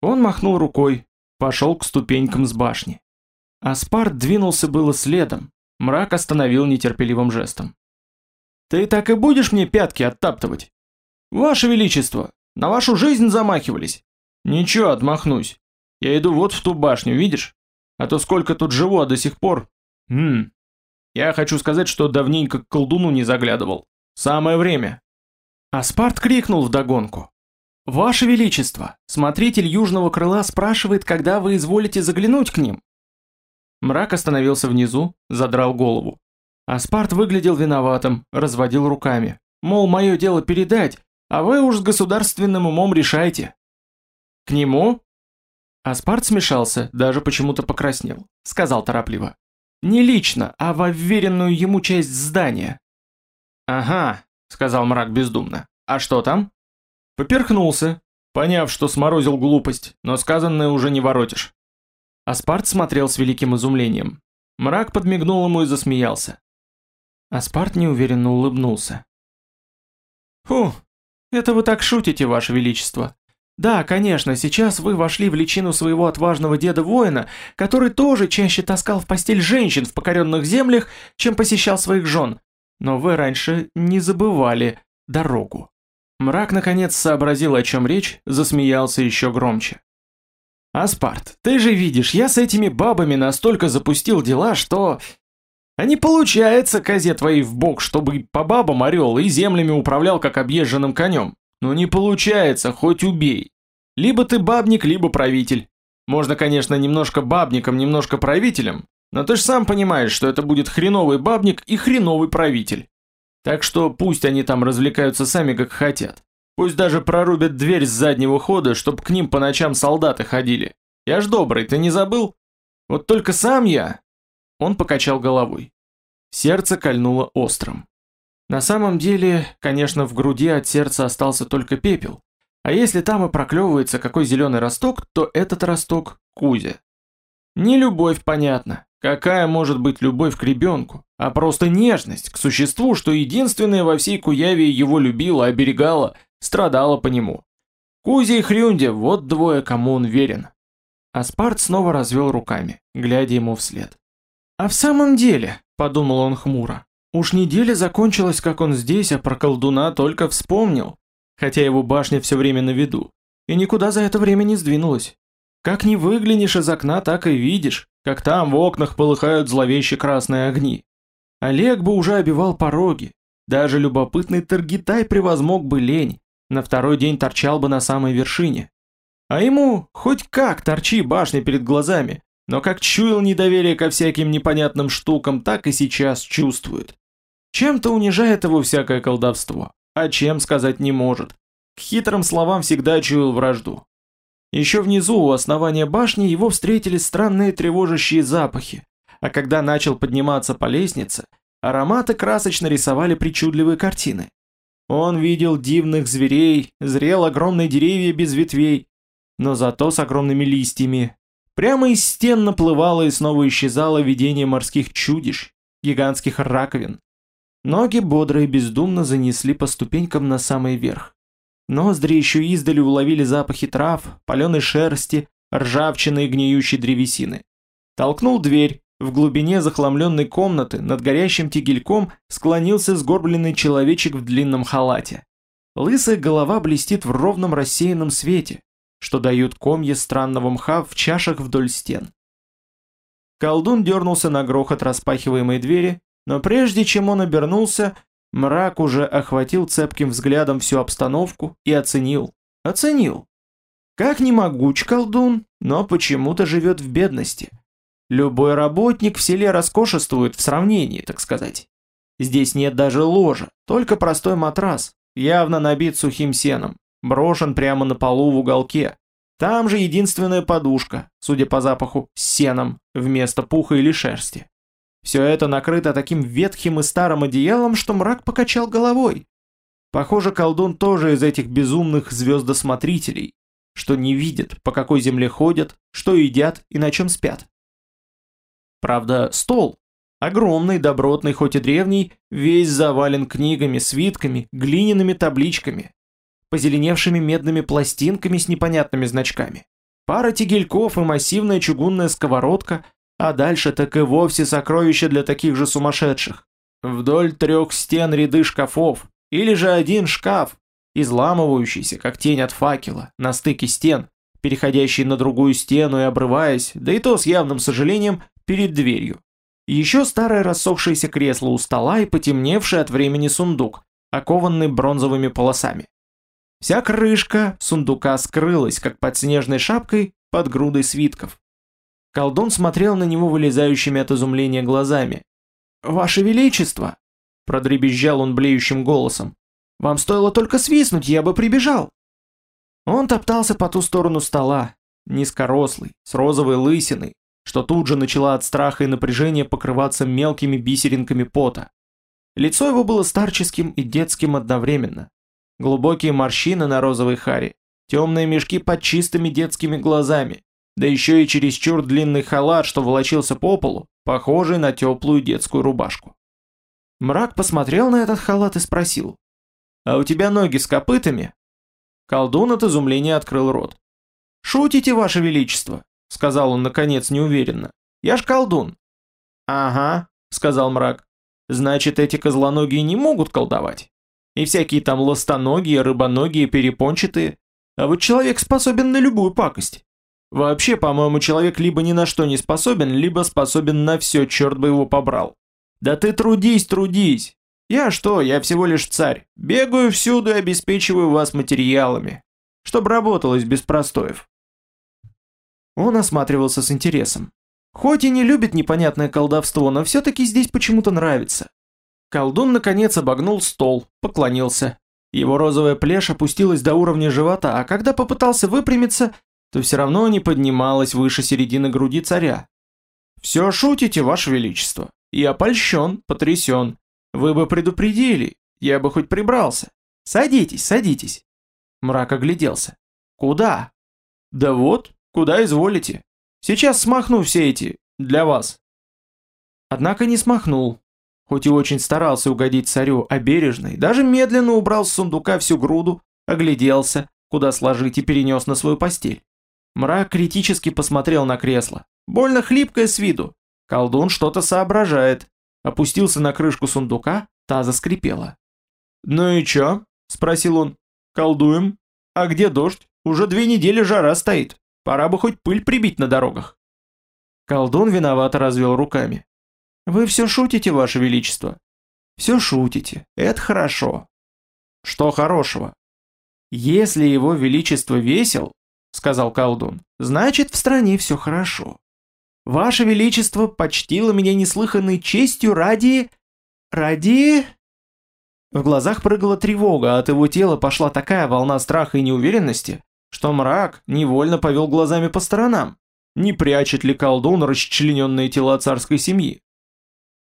Он махнул рукой, пошел к ступенькам с башни. Аспарт двинулся было следом, мрак остановил нетерпеливым жестом. «Ты так и будешь мне пятки оттаптывать?» «Ваше Величество, на вашу жизнь замахивались!» «Ничего, отмахнусь. Я иду вот в ту башню, видишь? А то сколько тут живу, а до сих пор...» «Хм... Я хочу сказать, что давненько к колдуну не заглядывал. Самое время!» Аспарт крикнул вдогонку. «Ваше Величество, смотритель южного крыла спрашивает, когда вы изволите заглянуть к ним». Мрак остановился внизу, задрал голову. Аспарт выглядел виноватым, разводил руками. Мол, мое дело передать, а вы уж с государственным умом решайте. «К нему?» Аспарт смешался, даже почему-то покраснел. Сказал торопливо. «Не лично, а во вверенную ему часть здания». «Ага», — сказал мрак бездумно. «А что там?» Поперхнулся, поняв, что сморозил глупость, но сказанное уже не воротишь. Аспарт смотрел с великим изумлением. Мрак подмигнул ему и засмеялся. Аспарт неуверенно улыбнулся. Фу, это вы так шутите, ваше величество. Да, конечно, сейчас вы вошли в личину своего отважного деда-воина, который тоже чаще таскал в постель женщин в покоренных землях, чем посещал своих жен. Но вы раньше не забывали дорогу. Мрак наконец сообразил, о чем речь, засмеялся еще громче. «Аспарт, ты же видишь, я с этими бабами настолько запустил дела, что... А не получается, козе твоей в бок, чтобы по бабам орел и землями управлял как объезженным конем. Ну не получается, хоть убей. Либо ты бабник, либо правитель. Можно, конечно, немножко бабником, немножко правителем, но ты же сам понимаешь, что это будет хреновый бабник и хреновый правитель. Так что пусть они там развлекаются сами как хотят. Пусть даже прорубят дверь с заднего хода, чтобы к ним по ночам солдаты ходили. Я ж добрый, ты не забыл? Вот только сам я он покачал головой. Сердце кольнуло острым. На самом деле, конечно, в груди от сердца остался только пепел. А если там и проклевывается какой зеленый росток, то этот росток – Кузя. Не любовь, понятно. Какая может быть любовь к ребенку? А просто нежность к существу, что единственное во всей Куяве его любила, оберегала, страдала по нему. Кузя и Хрюндя – вот двое, кому он верен. Аспарт снова развел руками, глядя ему вслед. «А в самом деле», — подумал он хмуро, — «уж неделя закончилась, как он здесь, а про колдуна только вспомнил, хотя его башня все время на виду, и никуда за это время не сдвинулась. Как не выглянешь из окна, так и видишь, как там в окнах полыхают зловещие красные огни. Олег бы уже обивал пороги, даже любопытный Таргитай превозмог бы лень, на второй день торчал бы на самой вершине. А ему хоть как торчи башня перед глазами, но как чуял недоверие ко всяким непонятным штукам, так и сейчас чувствует. Чем-то унижает его всякое колдовство, а чем сказать не может. К хитрым словам всегда чуял вражду. Еще внизу, у основания башни, его встретили странные тревожащие запахи, а когда начал подниматься по лестнице, ароматы красочно рисовали причудливые картины. Он видел дивных зверей, зрел огромные деревья без ветвей, но зато с огромными листьями, Прямо из стен наплывало и снова исчезало видение морских чудищ, гигантских раковин. Ноги бодро и бездумно занесли по ступенькам на самый верх. Ноздри еще издали уловили запахи трав, паленой шерсти, ржавчины и гниющей древесины. Толкнул дверь. В глубине захламленной комнаты над горящим тигельком склонился сгорбленный человечек в длинном халате. Лысая голова блестит в ровном рассеянном свете что дают комья странного мха в чашах вдоль стен. Колдун дернулся на грохот распахиваемой двери, но прежде чем он обернулся, мрак уже охватил цепким взглядом всю обстановку и оценил. Оценил. Как не могуч колдун, но почему-то живет в бедности. Любой работник в селе роскошествует в сравнении, так сказать. Здесь нет даже ложа, только простой матрас, явно набит сухим сеном брошен прямо на полу в уголке. Там же единственная подушка, судя по запаху, с сеном, вместо пуха или шерсти. Все это накрыто таким ветхим и старым одеялом, что мрак покачал головой. Похоже, колдун тоже из этих безумных звездосмотрителей, что не видят, по какой земле ходят, что едят и на чем спят. Правда, стол, огромный, добротный, хоть и древний, весь завален книгами, свитками, глиняными табличками, позеленевшими медными пластинками с непонятными значками. Пара тигельков и массивная чугунная сковородка, а дальше так и вовсе сокровища для таких же сумасшедших. Вдоль трех стен ряды шкафов, или же один шкаф, изламывающийся, как тень от факела, на стыке стен, переходящий на другую стену и обрываясь, да и то с явным сожалением, перед дверью. Еще старое рассохшееся кресло у стола и потемневший от времени сундук, окованный бронзовыми полосами. Вся крышка сундука скрылась, как под снежной шапкой, под грудой свитков. Колдун смотрел на него вылезающими от изумления глазами. «Ваше Величество!» – продребезжал он блеющим голосом. «Вам стоило только свистнуть, я бы прибежал!» Он топтался по ту сторону стола, низкорослый, с розовой лысиной, что тут же начала от страха и напряжения покрываться мелкими бисеринками пота. Лицо его было старческим и детским одновременно глубокие морщины на розовой харе, темные мешки под чистыми детскими глазами, да еще и чересчур длинный халат, что волочился по полу, похожий на теплую детскую рубашку. Мрак посмотрел на этот халат и спросил. А у тебя ноги с копытами?» Колдун от изумления открыл рот. «Шутите, ваше величество», — сказал он наконец неуверенно. «Я ж колдун». «Ага», — сказал мрак. «Значит, эти козлоногие не могут колдовать? И всякие там ластоногие, рыбоногие, перепончатые. А вот человек способен на любую пакость. Вообще, по-моему, человек либо ни на что не способен, либо способен на все, черт бы его побрал. Да ты трудись, трудись. Я что, я всего лишь царь. Бегаю всюду и обеспечиваю вас материалами. Чтобы работалось без простоев. Он осматривался с интересом. Хоть и не любит непонятное колдовство, но все-таки здесь почему-то нравится. Колдун наконец обогнул стол, поклонился. Его розовая плешь опустилась до уровня живота, а когда попытался выпрямиться, то все равно не поднималась выше середины груди царя. «Все шутите, ваше величество. Я польщен, потрясен. Вы бы предупредили, я бы хоть прибрался. Садитесь, садитесь». Мрак огляделся. «Куда?» «Да вот, куда изволите. Сейчас смахну все эти, для вас». Однако не смахнул, хоть и очень старался угодить царю, а даже медленно убрал с сундука всю груду, огляделся, куда сложить и перенес на свою постель. Мрак критически посмотрел на кресло. Больно хлипкое с виду. Колдун что-то соображает. Опустился на крышку сундука, та заскрипела. «Ну и чё?» – спросил он. «Колдуем? А где дождь? Уже две недели жара стоит. Пора бы хоть пыль прибить на дорогах». Колдун виновато развел руками. Вы все шутите, ваше величество? Все шутите. Это хорошо. Что хорошего? Если его величество весел, сказал колдун, значит в стране все хорошо. Ваше величество почтило меня неслыханной честью ради... ради... В глазах прыгала тревога, а от его тела пошла такая волна страха и неуверенности, что мрак невольно повел глазами по сторонам. Не прячет ли колдун расчлененные тела царской семьи?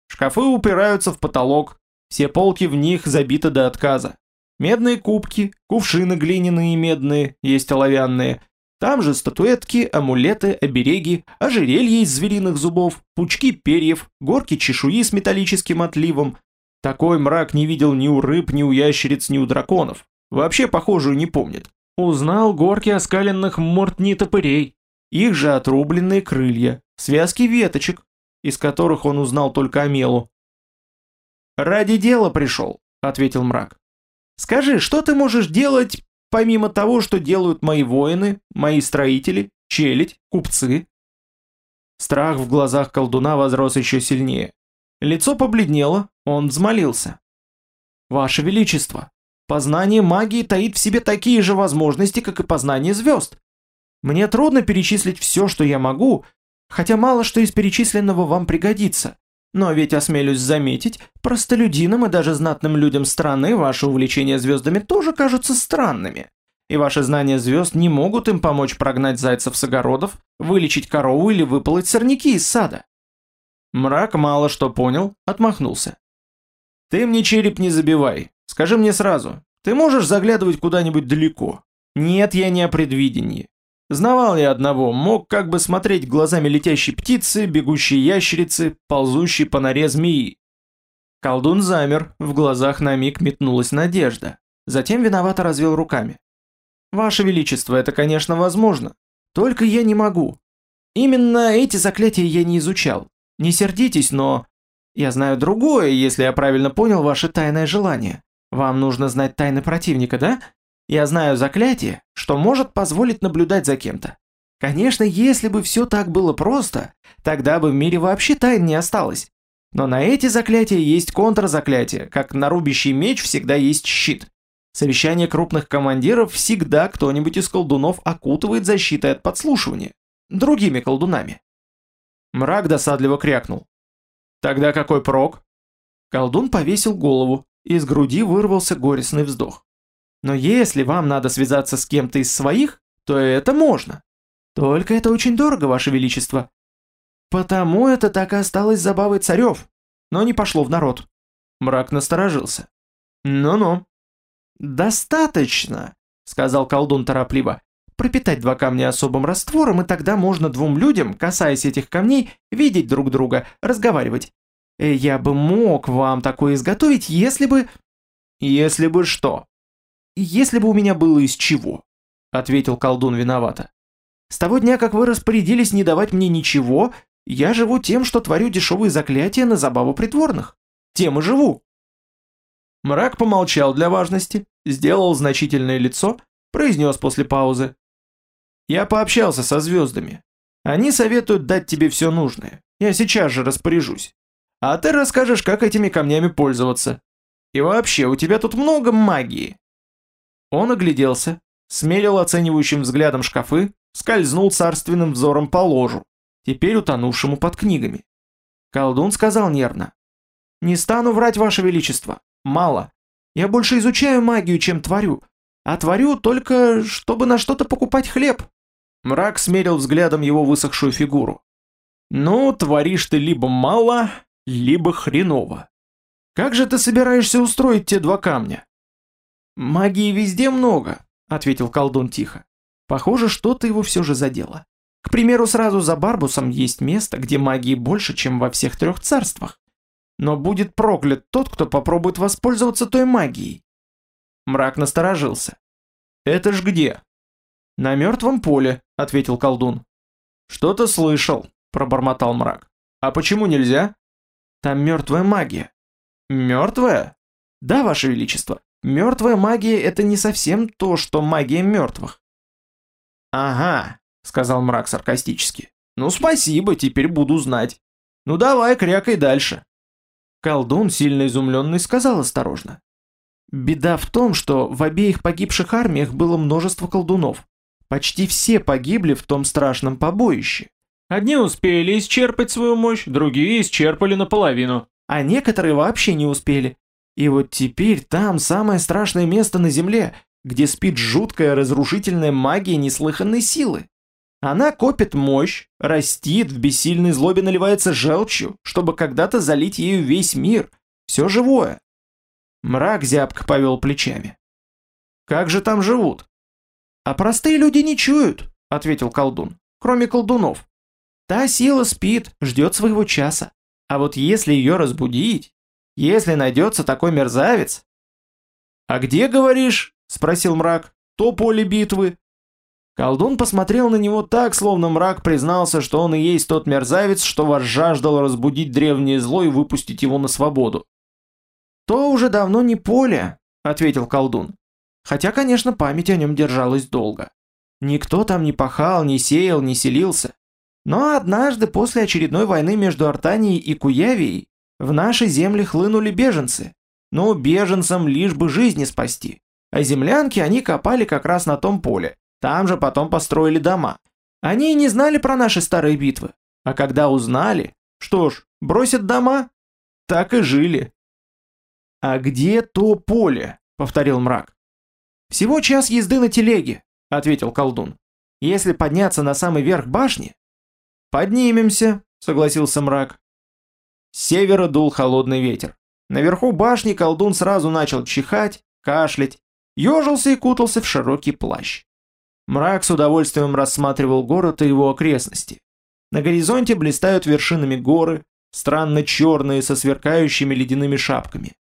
Шкафы упираются в потолок, все полки в них забиты до отказа. Медные кубки, кувшины глиняные и медные, есть оловянные. Там же статуэтки, амулеты, обереги, ожерелья из звериных зубов, пучки перьев, горки чешуи с металлическим отливом. Такой мрак не видел ни у рыб, ни у ящериц, ни у драконов. Вообще похожую не помнит. Узнал горки оскаленных морд нетопырей. Их же отрубленные крылья, связки веточек, из которых он узнал только Амелу. «Ради дела пришел», — ответил мрак. «Скажи, что ты можешь делать, помимо того, что делают мои воины, мои строители, челядь, купцы?» Страх в глазах колдуна возрос еще сильнее. Лицо побледнело, он взмолился. «Ваше Величество, познание магии таит в себе такие же возможности, как и познание звезд. Мне трудно перечислить все, что я могу, Хотя мало что из перечисленного вам пригодится. Но ведь осмелюсь заметить, простолюдинам и даже знатным людям страны ваши увлечения звездами тоже кажутся странными. И ваши знания звезд не могут им помочь прогнать зайцев с огородов, вылечить корову или выполоть сорняки из сада. Мрак мало что понял, отмахнулся. Ты мне череп не забивай. Скажи мне сразу, ты можешь заглядывать куда-нибудь далеко? Нет, я не о предвидении. Знавал я одного, мог как бы смотреть глазами летящей птицы, бегущей ящерицы, ползущей по норе змеи. Колдун замер, в глазах на миг метнулась надежда. Затем виновато развел руками. «Ваше Величество, это, конечно, возможно. Только я не могу. Именно эти заклятия я не изучал. Не сердитесь, но... Я знаю другое, если я правильно понял ваше тайное желание. Вам нужно знать тайны противника, да? Я знаю заклятие, что может позволить наблюдать за кем-то. Конечно, если бы все так было просто, тогда бы в мире вообще тайн не осталось. Но на эти заклятия есть контрзаклятия, как на рубящий меч всегда есть щит. Совещание крупных командиров всегда кто-нибудь из колдунов окутывает защитой от подслушивания. Другими колдунами. Мрак досадливо крякнул. Тогда какой прок? Колдун повесил голову, из груди вырвался горестный вздох. Но если вам надо связаться с кем-то из своих, то это можно. Только это очень дорого, ваше величество. Потому это так и осталось забавой царев, но не пошло в народ. Мрак насторожился. Ну-ну. Достаточно, сказал колдун торопливо. Пропитать два камня особым раствором, и тогда можно двум людям, касаясь этих камней, видеть друг друга, разговаривать. Э, я бы мог вам такое изготовить, если бы... Если бы что? Если бы у меня было из чего, ответил колдун виновато. С того дня, как вы распорядились не давать мне ничего, я живу тем, что творю дешевые заклятия на забаву притворных. Тем и живу. Мрак помолчал для важности, сделал значительное лицо, произнес после паузы. Я пообщался со звездами. Они советуют дать тебе все нужное. Я сейчас же распоряжусь. А ты расскажешь, как этими камнями пользоваться. И вообще, у тебя тут много магии. Он огляделся, смерил оценивающим взглядом шкафы, скользнул царственным взором по ложу, теперь утонувшему под книгами. Колдун сказал нервно. «Не стану врать, Ваше Величество. Мало. Я больше изучаю магию, чем творю. А творю только, чтобы на что-то покупать хлеб». Мрак смерил взглядом его высохшую фигуру. «Ну, творишь ты либо мало, либо хреново. Как же ты собираешься устроить те два камня?» «Магии везде много», — ответил колдун тихо. «Похоже, что-то его все же задело. К примеру, сразу за Барбусом есть место, где магии больше, чем во всех трех царствах. Но будет проклят тот, кто попробует воспользоваться той магией». Мрак насторожился. «Это ж где?» «На мертвом поле», — ответил колдун. «Что-то слышал», — пробормотал мрак. «А почему нельзя?» «Там мертвая магия». «Мертвая?» «Да, Ваше Величество. Мертвая магия — это не совсем то, что магия мертвых». «Ага», — сказал мрак саркастически. «Ну спасибо, теперь буду знать. Ну давай, крякай дальше». Колдун, сильно изумленный, сказал осторожно. «Беда в том, что в обеих погибших армиях было множество колдунов. Почти все погибли в том страшном побоище. Одни успели исчерпать свою мощь, другие исчерпали наполовину, а некоторые вообще не успели. И вот теперь там самое страшное место на Земле, где спит жуткая разрушительная магия неслыханной силы. Она копит мощь, растит, в бессильной злобе наливается желчью, чтобы когда-то залить ею весь мир, все живое. Мрак зябко повел плечами. Как же там живут? «А простые люди не чуют», — ответил колдун, — «кроме колдунов. Та сила спит, ждет своего часа. А вот если ее разбудить, если найдется такой мерзавец...» «А где, говоришь?» — спросил мрак. «То поле битвы?» Колдун посмотрел на него так, словно мрак признался, что он и есть тот мерзавец, что вас жаждал разбудить древнее зло и выпустить его на свободу. «То уже давно не поле», — ответил колдун. Хотя, конечно, память о нем держалась долго. Никто там не пахал, не сеял, не селился. Но однажды после очередной войны между Артанией и Куявией в наши земли хлынули беженцы. Ну, беженцам лишь бы жизни спасти. А землянки они копали как раз на том поле. Там же потом построили дома. Они и не знали про наши старые битвы. А когда узнали, что ж, бросят дома? Так и жили. «А где то поле?» — повторил мрак. «Всего час езды на телеге», — ответил колдун. «Если подняться на самый верх башни...» «Поднимемся», — согласился мрак. Севера дул холодный ветер. Наверху башни колдун сразу начал чихать, кашлять, ежился и кутался в широкий плащ. Мрак с удовольствием рассматривал город и его окрестности. На горизонте блистают вершинами горы, странно черные со сверкающими ледяными шапками.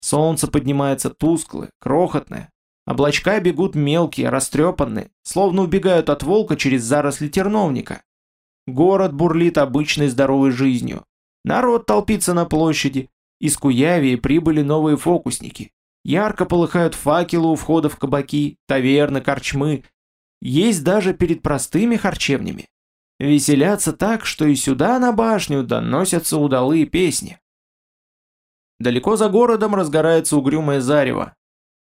Солнце поднимается тусклое, крохотное, Облачка бегут мелкие, растрепанные, словно убегают от волка через заросли терновника. Город бурлит обычной здоровой жизнью. Народ толпится на площади. Из Куявии прибыли новые фокусники. Ярко полыхают факелы у входа в кабаки, таверны, корчмы. Есть даже перед простыми харчевнями. Веселятся так, что и сюда на башню доносятся удалые песни. Далеко за городом разгорается угрюмое зарево,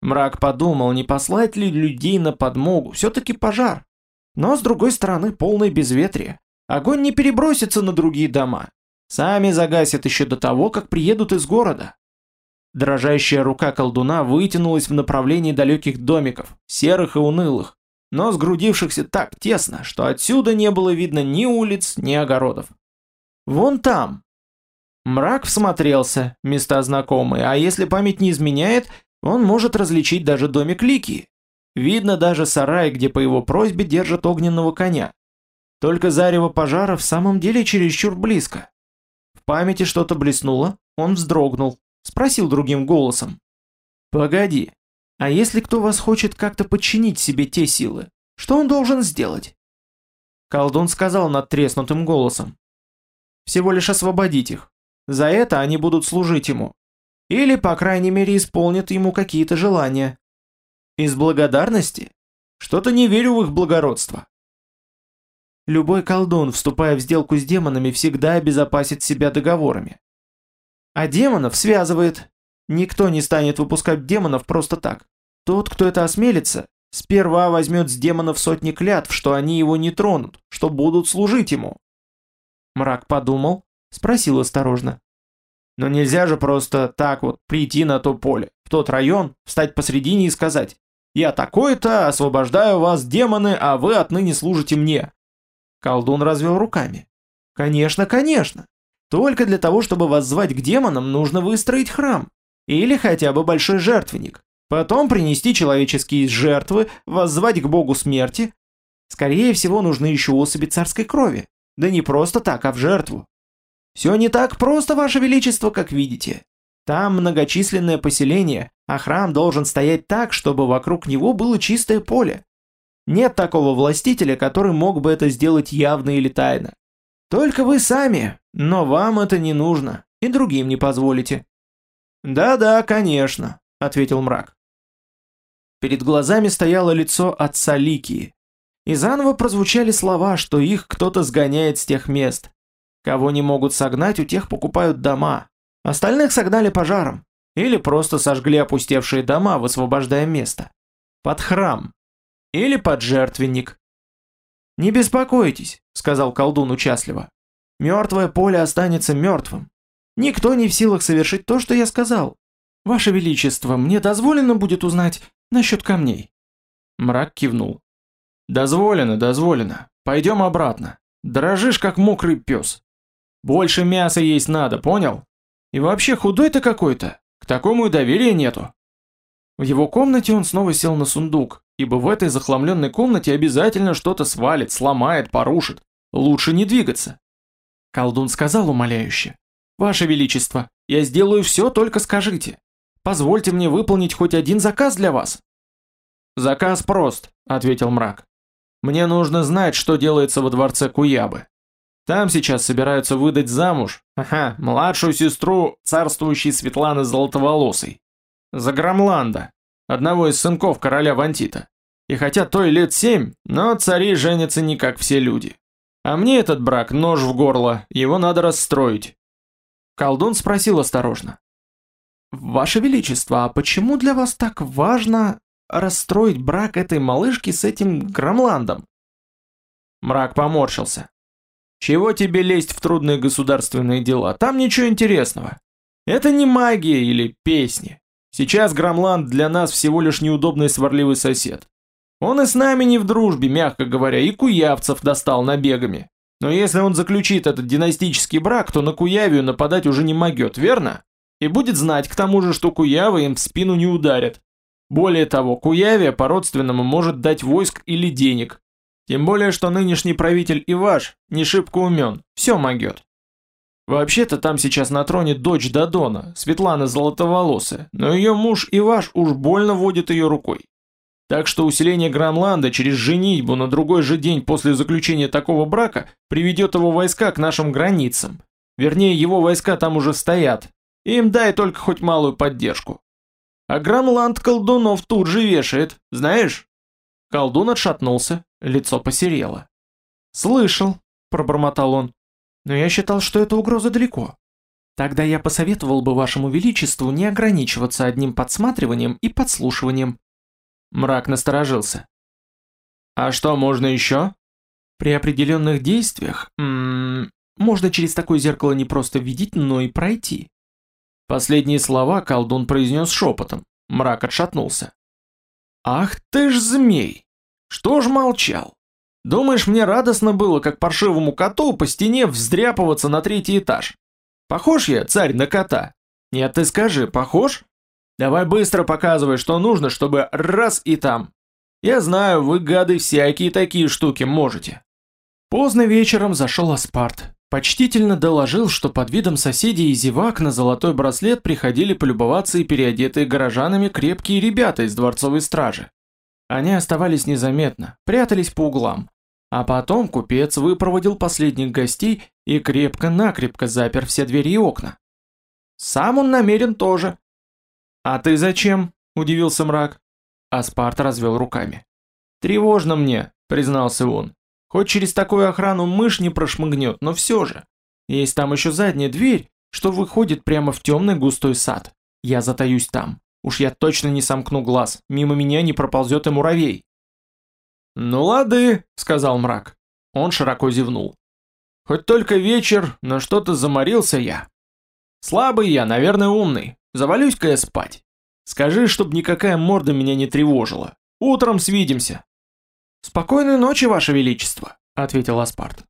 Мрак подумал, не послать ли людей на подмогу, все-таки пожар. Но с другой стороны полное безветрие. Огонь не перебросится на другие дома. Сами загасят еще до того, как приедут из города. Дрожащая рука колдуна вытянулась в направлении далеких домиков, серых и унылых, но сгрудившихся так тесно, что отсюда не было видно ни улиц, ни огородов. «Вон там!» Мрак всмотрелся, места знакомые, а если память не изменяет, он может различить даже домик Лики. Видно даже сарай, где по его просьбе держат огненного коня. Только зарево пожара в самом деле чересчур близко. Памяти что-то блеснуло, он вздрогнул, спросил другим голосом. Погоди, а если кто вас хочет как-то подчинить себе те силы, что он должен сделать? Колдун сказал над треснутым голосом. Всего лишь освободить их. За это они будут служить ему. Или, по крайней мере, исполнят ему какие-то желания. Из благодарности? Что-то не верю в их благородство. Любой колдун, вступая в сделку с демонами, всегда обезопасит себя договорами. А демонов связывает. Никто не станет выпускать демонов просто так. Тот, кто это осмелится, сперва возьмет с демонов сотни клятв, что они его не тронут, что будут служить ему. Мрак подумал, спросил осторожно. Но нельзя же просто так вот прийти на то поле, в тот район, встать посредине и сказать «Я такой-то, освобождаю вас, демоны, а вы отныне служите мне». Колдун развел руками. «Конечно, конечно. Только для того, чтобы воззвать к демонам, нужно выстроить храм. Или хотя бы большой жертвенник. Потом принести человеческие жертвы, воззвать к богу смерти. Скорее всего, нужны еще особи царской крови. Да не просто так, а в жертву. Все не так просто, ваше величество, как видите. Там многочисленное поселение, а храм должен стоять так, чтобы вокруг него было чистое поле. Нет такого властителя, который мог бы это сделать явно или тайно. Только вы сами, но вам это не нужно, и другим не позволите. Да-да, конечно, ответил мрак. Перед глазами стояло лицо отца Ликии. И заново прозвучали слова, что их кто-то сгоняет с тех мест. Кого не могут согнать, у тех покупают дома. Остальных согнали пожаром. Или просто сожгли опустевшие дома, высвобождая место. Под храм. Или под жертвенник. «Не беспокойтесь», — сказал колдун участливо. «Мертвое поле останется мертвым. Никто не в силах совершить то, что я сказал. Ваше Величество, мне дозволено будет узнать насчет камней». Мрак кивнул. «Дозволено, дозволено. Пойдем обратно. Дрожишь, как мокрый пес. Больше мяса есть надо, понял? И вообще худой ты какой-то. К такому и доверия нету». В его комнате он снова сел на сундук, ибо в этой захламленной комнате обязательно что-то свалит, сломает, порушит. Лучше не двигаться. Колдун сказал умоляюще. «Ваше Величество, я сделаю все, только скажите. Позвольте мне выполнить хоть один заказ для вас». «Заказ прост», — ответил мрак. «Мне нужно знать, что делается во дворце Куябы. Там сейчас собираются выдать замуж, ага, младшую сестру царствующей Светланы Золотоволосой. За Грамланда, одного из сынков короля Вантита. И хотя той лет семь, но цари женятся не как все люди. А мне этот брак нож в горло, его надо расстроить. Колдун спросил осторожно. «Ваше Величество, а почему для вас так важно расстроить брак этой малышки с этим Грамландом?» Мрак поморщился. «Чего тебе лезть в трудные государственные дела? Там ничего интересного. Это не магия или песни. Сейчас Грамланд для нас всего лишь неудобный сварливый сосед. Он и с нами не в дружбе, мягко говоря, и куявцев достал набегами. Но если он заключит этот династический брак, то на Куявию нападать уже не могет, верно? И будет знать к тому же, что Куявы им в спину не ударят. Более того, Куявия по-родственному может дать войск или денег. Тем более, что нынешний правитель Иваш не шибко умен, все могет. Вообще-то там сейчас на троне дочь Дадона, Светлана Золотоволосая, но ее муж Иваш уж больно водит ее рукой. Так что усиление Гранланда через женитьбу на другой же день после заключения такого брака приведет его войска к нашим границам. Вернее, его войска там уже стоят. Им дай только хоть малую поддержку. А Гранланд колдунов тут же вешает, знаешь? Колдун отшатнулся, лицо посерело. «Слышал», — пробормотал он. Но я считал, что эта угроза далеко. Тогда я посоветовал бы вашему величеству не ограничиваться одним подсматриванием и подслушиванием. Мрак насторожился. А что можно еще? При определенных действиях, м -м, можно через такое зеркало не просто видеть, но и пройти. Последние слова колдун произнес шепотом. Мрак отшатнулся. «Ах ты ж змей! Что ж молчал? Думаешь, мне радостно было, как паршивому коту по стене вздряпываться на третий этаж? Похож я, царь, на кота? Нет, ты скажи, похож? Давай быстро показывай, что нужно, чтобы раз и там. Я знаю, вы, гады, всякие такие штуки можете. Поздно вечером зашел Аспарт. Почтительно доложил, что под видом соседей и зевак на золотой браслет приходили полюбоваться и переодетые горожанами крепкие ребята из дворцовой стражи. Они оставались незаметно, прятались по углам. А потом купец выпроводил последних гостей и крепко-накрепко запер все двери и окна. Сам он намерен тоже. «А ты зачем?» – удивился мрак. Аспарт развел руками. «Тревожно мне», – признался он. Хоть через такую охрану мышь не прошмыгнет, но все же. Есть там еще задняя дверь, что выходит прямо в темный густой сад. Я затаюсь там. Уж я точно не сомкну глаз, мимо меня не проползет и муравей. «Ну лады», — сказал мрак. Он широко зевнул. «Хоть только вечер, но что-то заморился я. Слабый я, наверное, умный. Завалюсь-ка я спать. Скажи, чтоб никакая морда меня не тревожила. Утром свидимся». «Спокойной ночи, Ваше Величество», — ответил Аспарт.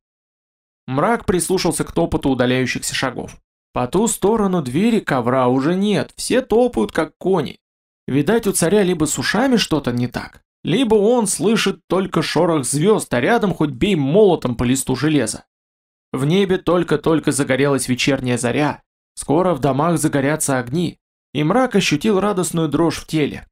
Мрак прислушался к топоту удаляющихся шагов. По ту сторону двери ковра уже нет, все топают как кони. Видать, у царя либо с ушами что-то не так, либо он слышит только шорох звезд, а рядом хоть бей молотом по листу железа. В небе только-только загорелась вечерняя заря, скоро в домах загорятся огни, и мрак ощутил радостную дрожь в теле.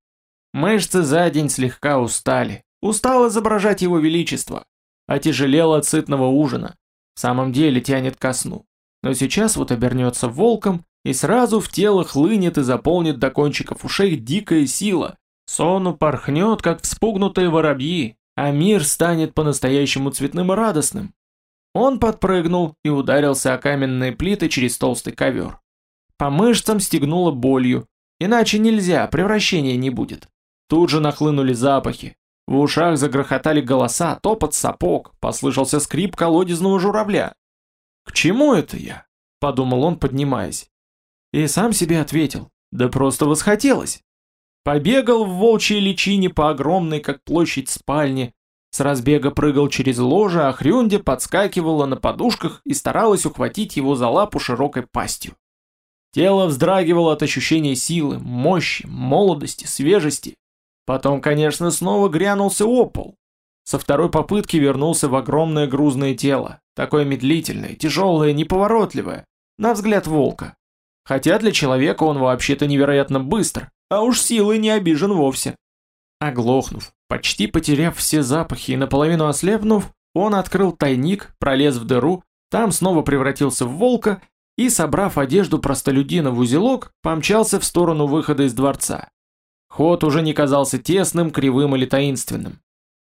Мышцы за день слегка устали, Устал изображать его величество. Отяжелел от сытного ужина. В самом деле тянет ко сну. Но сейчас вот обернется волком, и сразу в тело хлынет и заполнит до кончиков ушей дикая сила. Сон упорхнет, как вспугнутые воробьи, а мир станет по-настоящему цветным и радостным. Он подпрыгнул и ударился о каменные плиты через толстый ковер. По мышцам стегнуло болью, иначе нельзя, превращения не будет. Тут же нахлынули запахи, в ушах загрохотали голоса, топот сапог, послышался скрип колодезного журавля. «К чему это я?» – подумал он, поднимаясь. И сам себе ответил, да просто восхотелось. Побегал в волчьей личине по огромной, как площадь спальни, с разбега прыгал через ложе, а Хрюнде подскакивала на подушках и старалась ухватить его за лапу широкой пастью. Тело вздрагивало от ощущения силы, мощи, молодости, свежести. Потом, конечно, снова грянулся опол. Со второй попытки вернулся в огромное грузное тело, такое медлительное, тяжелое, неповоротливое, на взгляд волка. Хотя для человека он вообще-то невероятно быстр, а уж силой не обижен вовсе. Оглохнув, почти потеряв все запахи и наполовину ослепнув, он открыл тайник, пролез в дыру, там снова превратился в волка и, собрав одежду простолюдина в узелок, помчался в сторону выхода из дворца. Ход уже не казался тесным, кривым или таинственным.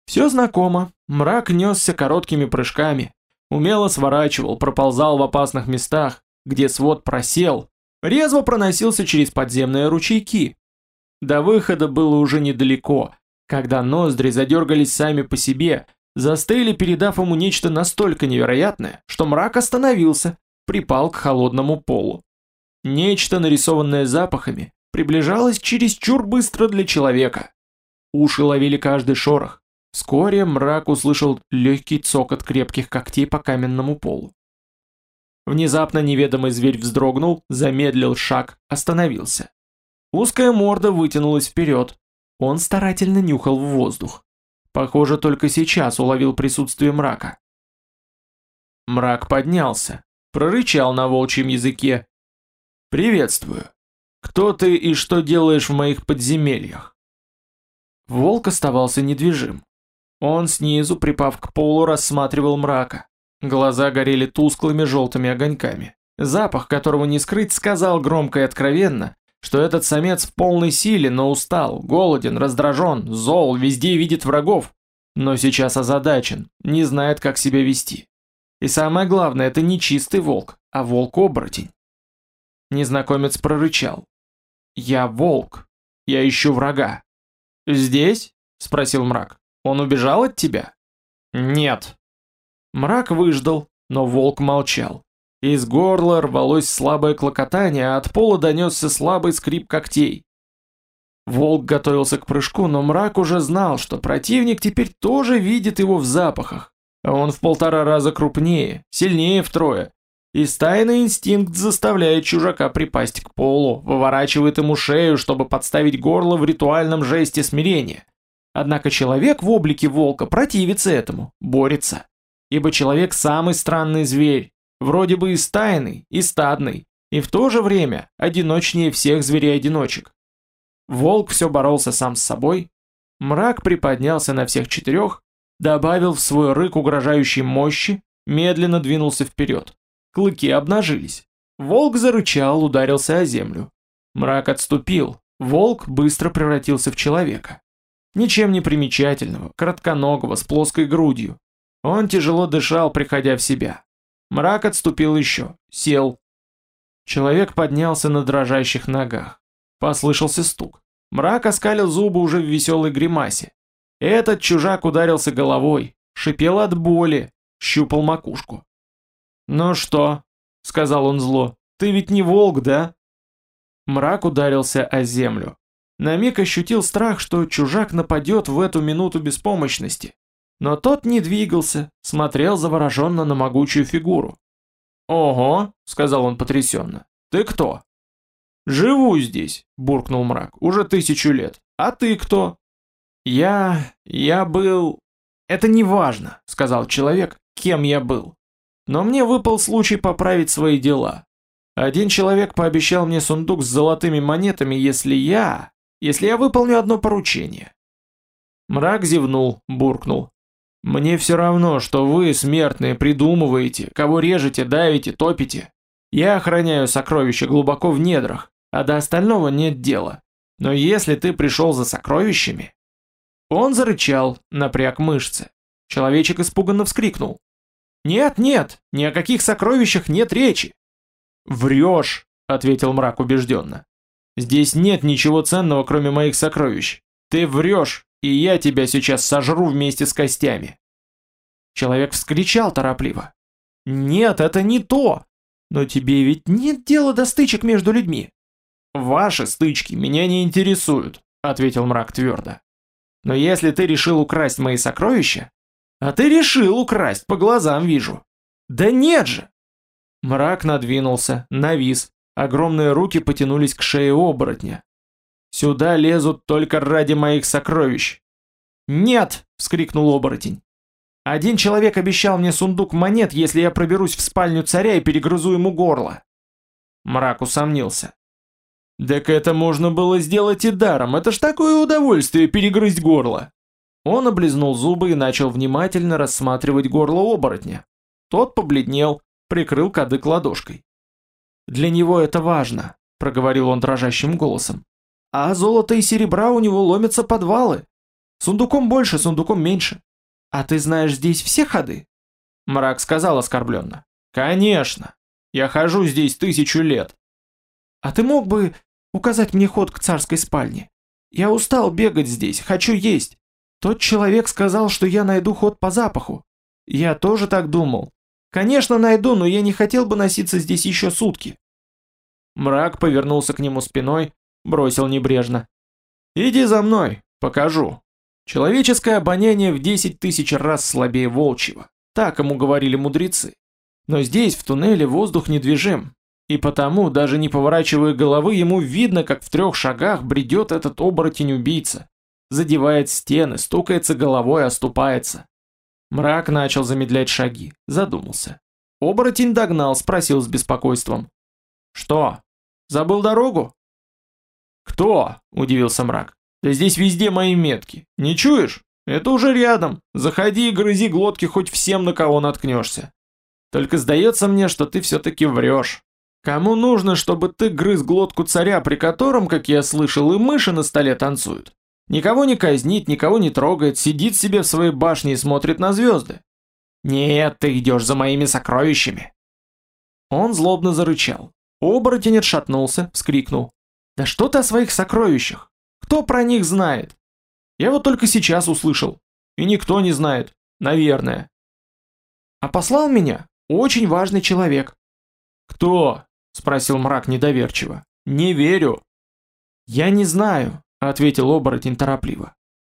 Все знакомо, мрак несся короткими прыжками, умело сворачивал, проползал в опасных местах, где свод просел, резво проносился через подземные ручейки. До выхода было уже недалеко, когда ноздри задергались сами по себе, застыли, передав ему нечто настолько невероятное, что мрак остановился, припал к холодному полу. Нечто, нарисованное запахами, приближалась чересчур быстро для человека. Уши ловили каждый шорох. Вскоре мрак услышал легкий цокот крепких когтей по каменному полу. Внезапно неведомый зверь вздрогнул, замедлил шаг, остановился. Узкая морда вытянулась вперед. Он старательно нюхал в воздух. Похоже, только сейчас уловил присутствие мрака. Мрак поднялся, прорычал на волчьем языке. «Приветствую. Кто ты и что делаешь в моих подземельях? Волк оставался недвижим. Он снизу, припав к полу, рассматривал мрака. Глаза горели тусклыми желтыми огоньками. Запах, которого не скрыть, сказал громко и откровенно, что этот самец в полной силе, но устал, голоден, раздражен, зол, везде видит врагов, но сейчас озадачен, не знает, как себя вести. И самое главное, это не чистый волк, а волк-оборотень. Незнакомец прорычал. «Я волк. Я ищу врага». «Здесь?» — спросил мрак. «Он убежал от тебя?» «Нет». Мрак выждал, но волк молчал. Из горла рвалось слабое клокотание, а от пола донесся слабый скрип когтей. Волк готовился к прыжку, но мрак уже знал, что противник теперь тоже видит его в запахах. А он в полтора раза крупнее, сильнее втрое, и стайный инстинкт заставляет чужака припасть к полу, выворачивает ему шею, чтобы подставить горло в ритуальном жесте смирения. Однако человек в облике волка противится этому, борется. Ибо человек самый странный зверь. Вроде бы и стайный, и стадный, и в то же время одиночнее всех зверей-одиночек. Волк все боролся сам с собой, мрак приподнялся на всех четырех, добавил в свой рык угрожающей мощи, медленно двинулся вперед. Клыки обнажились. Волк зарычал, ударился о землю. Мрак отступил, волк быстро превратился в человека. Ничем не примечательного, коротконогого, с плоской грудью. Он тяжело дышал, приходя в себя. Мрак отступил еще, сел. Человек поднялся на дрожащих ногах. Послышался стук. Мрак оскалил зубы уже в веселой гримасе. Этот чужак ударился головой, шипел от боли, щупал макушку. «Ну что?» — сказал он зло. «Ты ведь не волк, да?» Мрак ударился о землю. На миг ощутил страх, что чужак нападет в эту минуту беспомощности. Но тот не двигался, смотрел завороженно на могучую фигуру. «Ого», — сказал он потрясенно, — «ты кто?» «Живу здесь», — буркнул мрак, — «уже тысячу лет. А ты кто?» «Я... я был...» «Это не важно», — сказал человек, — «кем я был. Но мне выпал случай поправить свои дела. Один человек пообещал мне сундук с золотыми монетами, если я... если я выполню одно поручение». Мрак зевнул, буркнул. «Мне все равно, что вы, смертные, придумываете, кого режете, давите, топите. Я охраняю сокровища глубоко в недрах, а до остального нет дела. Но если ты пришел за сокровищами...» Он зарычал, напряг мышцы. Человечек испуганно вскрикнул. «Нет, нет, ни о каких сокровищах нет речи!» «Врешь!» — ответил мрак убежденно. «Здесь нет ничего ценного, кроме моих сокровищ. Ты врешь, и я тебя сейчас сожру вместе с костями!» Человек вскричал торопливо. «Нет, это не то! Но тебе ведь нет дела до стычек между людьми!» «Ваши стычки меня не интересуют», — ответил мрак твердо. «Но если ты решил украсть мои сокровища, а ты решил украсть, по глазам вижу. Да нет же! Мрак надвинулся, навис. Огромные руки потянулись к шее оборотня. Сюда лезут только ради моих сокровищ. Нет! вскрикнул оборотень. Один человек обещал мне сундук монет, если я проберусь в спальню царя и перегрызу ему горло. Мрак усомнился. Так это можно было сделать и даром, это ж такое удовольствие перегрызть горло. Он облизнул зубы и начал внимательно рассматривать горло оборотня. Тот побледнел, прикрыл кадык ладошкой. «Для него это важно», — проговорил он дрожащим голосом. «А золота и серебра у него ломятся подвалы. Сундуком больше, сундуком меньше. А ты знаешь здесь все ходы?» Мрак сказал оскорбленно. «Конечно. Я хожу здесь тысячу лет». «А ты мог бы указать мне ход к царской спальне? Я устал бегать здесь, хочу есть. Тот человек сказал, что я найду ход по запаху. Я тоже так думал. Конечно, найду, но я не хотел бы носиться здесь еще сутки. Мрак повернулся к нему спиной, бросил небрежно. «Иди за мной, покажу». Человеческое обоняние в десять тысяч раз слабее волчьего. Так ему говорили мудрецы. Но здесь, в туннеле, воздух недвижим. И потому, даже не поворачивая головы, ему видно, как в трех шагах бредет этот оборотень-убийца задевает стены, стукается головой, оступается. Мрак начал замедлять шаги, задумался. Оборотень догнал, спросил с беспокойством. «Что? Забыл дорогу?» «Кто?» – удивился мрак. «Да здесь везде мои метки. Не чуешь? Это уже рядом. Заходи и грызи глотки хоть всем, на кого наткнешься. Только сдается мне, что ты все-таки врешь. Кому нужно, чтобы ты грыз глотку царя, при котором, как я слышал, и мыши на столе танцуют? Никого не казнит, никого не трогает, сидит себе в своей башне и смотрит на звезды. Нет, ты идешь за моими сокровищами. Он злобно зарычал. Оборотень отшатнулся, вскрикнул. Да что ты о своих сокровищах? Кто про них знает? Я вот только сейчас услышал. И никто не знает. Наверное. А послал меня очень важный человек. Кто? Спросил мрак недоверчиво. Не верю. Я не знаю, ответил оборотень торопливо.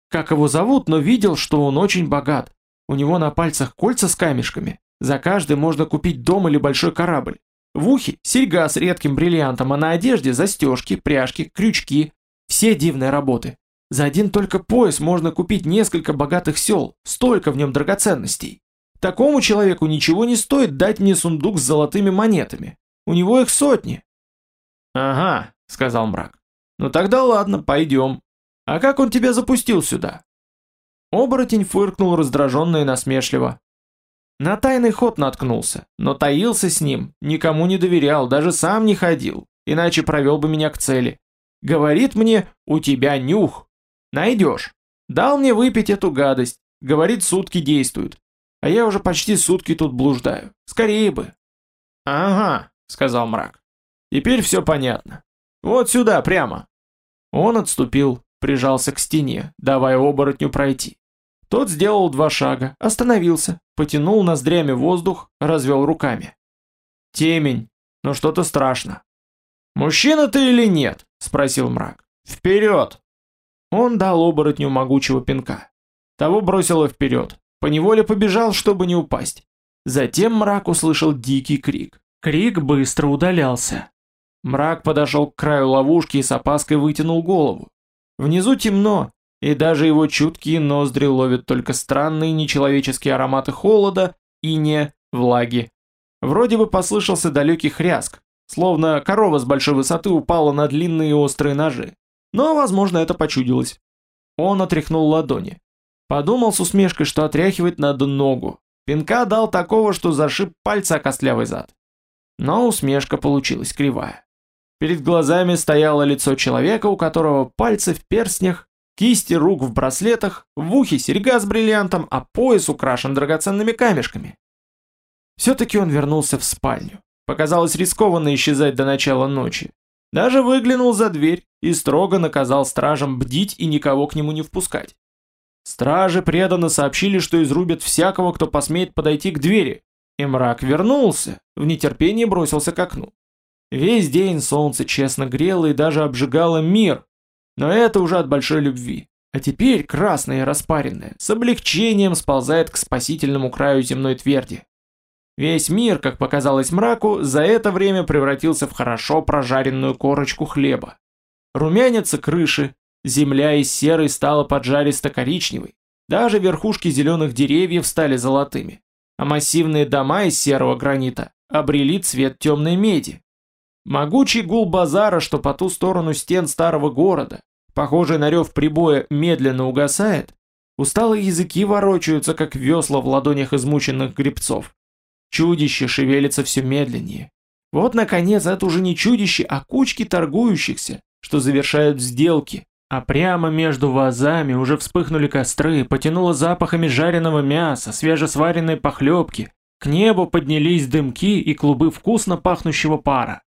Как его зовут, но видел, что он очень богат. У него на пальцах кольца с камешками. За каждый можно купить дом или большой корабль. В ухе серьга с редким бриллиантом, а на одежде застежки, пряжки, крючки. Все дивные работы. За один только пояс можно купить несколько богатых сел, столько в нем драгоценностей. Такому человеку ничего не стоит дать мне сундук с золотыми монетами. У него их сотни. Ага, сказал мрак. Ну тогда ладно, пойдем. А как он тебя запустил сюда? Оборотень фыркнул раздраженно и насмешливо. На тайный ход наткнулся, но таился с ним, никому не доверял, даже сам не ходил, иначе провел бы меня к цели. Говорит мне, у тебя нюх. Найдешь. Дал мне выпить эту гадость, говорит, сутки действуют. А я уже почти сутки тут блуждаю. Скорее бы. Ага, сказал мрак. Теперь все понятно. Вот сюда, прямо. Он отступил, прижался к стене, давая оборотню пройти. Тот сделал два шага, остановился, потянул ноздрями воздух, развел руками. Темень, но что-то страшно. «Мужчина ты или нет?» – спросил мрак. «Вперед!» Он дал оборотню могучего пинка. Того бросило вперед. Поневоле побежал, чтобы не упасть. Затем мрак услышал дикий крик. Крик быстро удалялся. Мрак подошел к краю ловушки и с опаской вытянул голову. Внизу темно, и даже его чуткие ноздри ловят только странные нечеловеческие ароматы холода, иния, влаги. Вроде бы послышался далекий хряск, словно корова с большой высоты упала на длинные острые ножи. Но, возможно, это почудилось. Он отряхнул ладони. Подумал с усмешкой, что отряхивать надо ногу. Пинка дал такого, что зашиб пальца костлявый зад. Но усмешка получилась кривая. Перед глазами стояло лицо человека, у которого пальцы в перстнях, кисти рук в браслетах, в ухе серьга с бриллиантом, а пояс украшен драгоценными камешками. Все-таки он вернулся в спальню. Показалось рискованно исчезать до начала ночи. Даже выглянул за дверь и строго наказал стражам бдить и никого к нему не впускать. Стражи преданно сообщили, что изрубят всякого, кто посмеет подойти к двери, и мрак вернулся, в нетерпении бросился к окну. Весь день солнце честно грело и даже обжигало мир, но это уже от большой любви. А теперь красное и распаренное с облегчением сползает к спасительному краю земной тверди. Весь мир, как показалось мраку, за это время превратился в хорошо прожаренную корочку хлеба. Румянятся крыши, земля из серой стала поджаристо-коричневой, даже верхушки зеленых деревьев стали золотыми, а массивные дома из серого гранита обрели цвет темной меди. Могучий гул базара, что по ту сторону стен старого города, похожий на рев прибоя, медленно угасает, усталые языки ворочаются, как весла в ладонях измученных гребцов. Чудище шевелится все медленнее. Вот, наконец, это уже не чудище, а кучки торгующихся, что завершают сделки. А прямо между вазами уже вспыхнули костры, потянуло запахами жареного мяса, свежесваренной похлебки. К небу поднялись дымки и клубы вкусно пахнущего пара.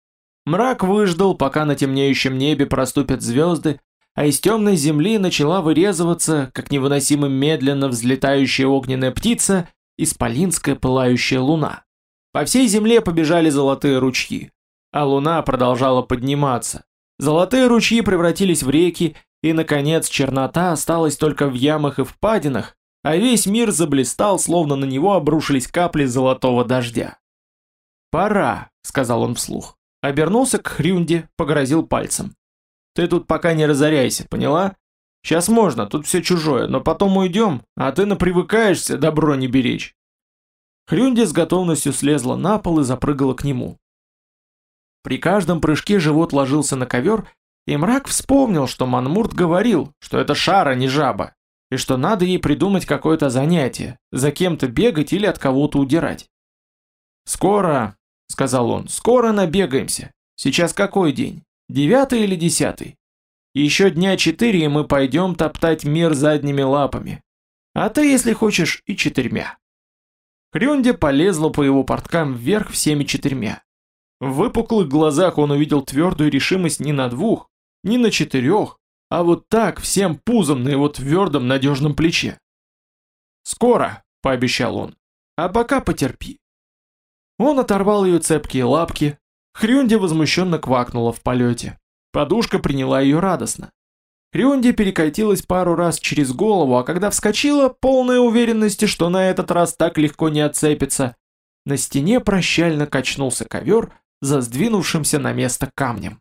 Мрак выждал, пока на темнеющем небе проступят звезды, а из темной земли начала вырезываться, как невыносимо медленно взлетающая огненная птица, исполинская пылающая луна. По всей земле побежали золотые ручьи, а луна продолжала подниматься. Золотые ручьи превратились в реки, и, наконец, чернота осталась только в ямах и впадинах, а весь мир заблистал, словно на него обрушились капли золотого дождя. «Пора», — сказал он вслух. Обернулся к Хрюнде, погрозил пальцем. «Ты тут пока не разоряйся, поняла? Сейчас можно, тут все чужое, но потом уйдем, а ты напривыкаешься добро не беречь». Хрюнди с готовностью слезла на пол и запрыгала к нему. При каждом прыжке живот ложился на ковер, и мрак вспомнил, что Манмурт говорил, что это шара, не жаба, и что надо ей придумать какое-то занятие, за кем-то бегать или от кого-то удирать. «Скоро», — сказал он, — «скоро набегаемся. Сейчас какой день? Девятый или десятый? Еще дня четыре, и мы пойдем топтать мир задними лапами. А ты, если хочешь, и четырьмя. Хрюнди полезла по его порткам вверх всеми четырьмя. В выпуклых глазах он увидел твердую решимость не на двух, не на четырех, а вот так, всем пузом на его твердом надежном плече. «Скоро», — пообещал он, — «а пока потерпи». Он оторвал ее цепкие лапки, Хрюнди возмущенно квакнула в полете. Подушка приняла ее радостно. Рюнди перекатилась пару раз через голову, а когда вскочила, полная уверенности, что на этот раз так легко не отцепится, на стене прощально качнулся ковер за сдвинувшимся на место камнем.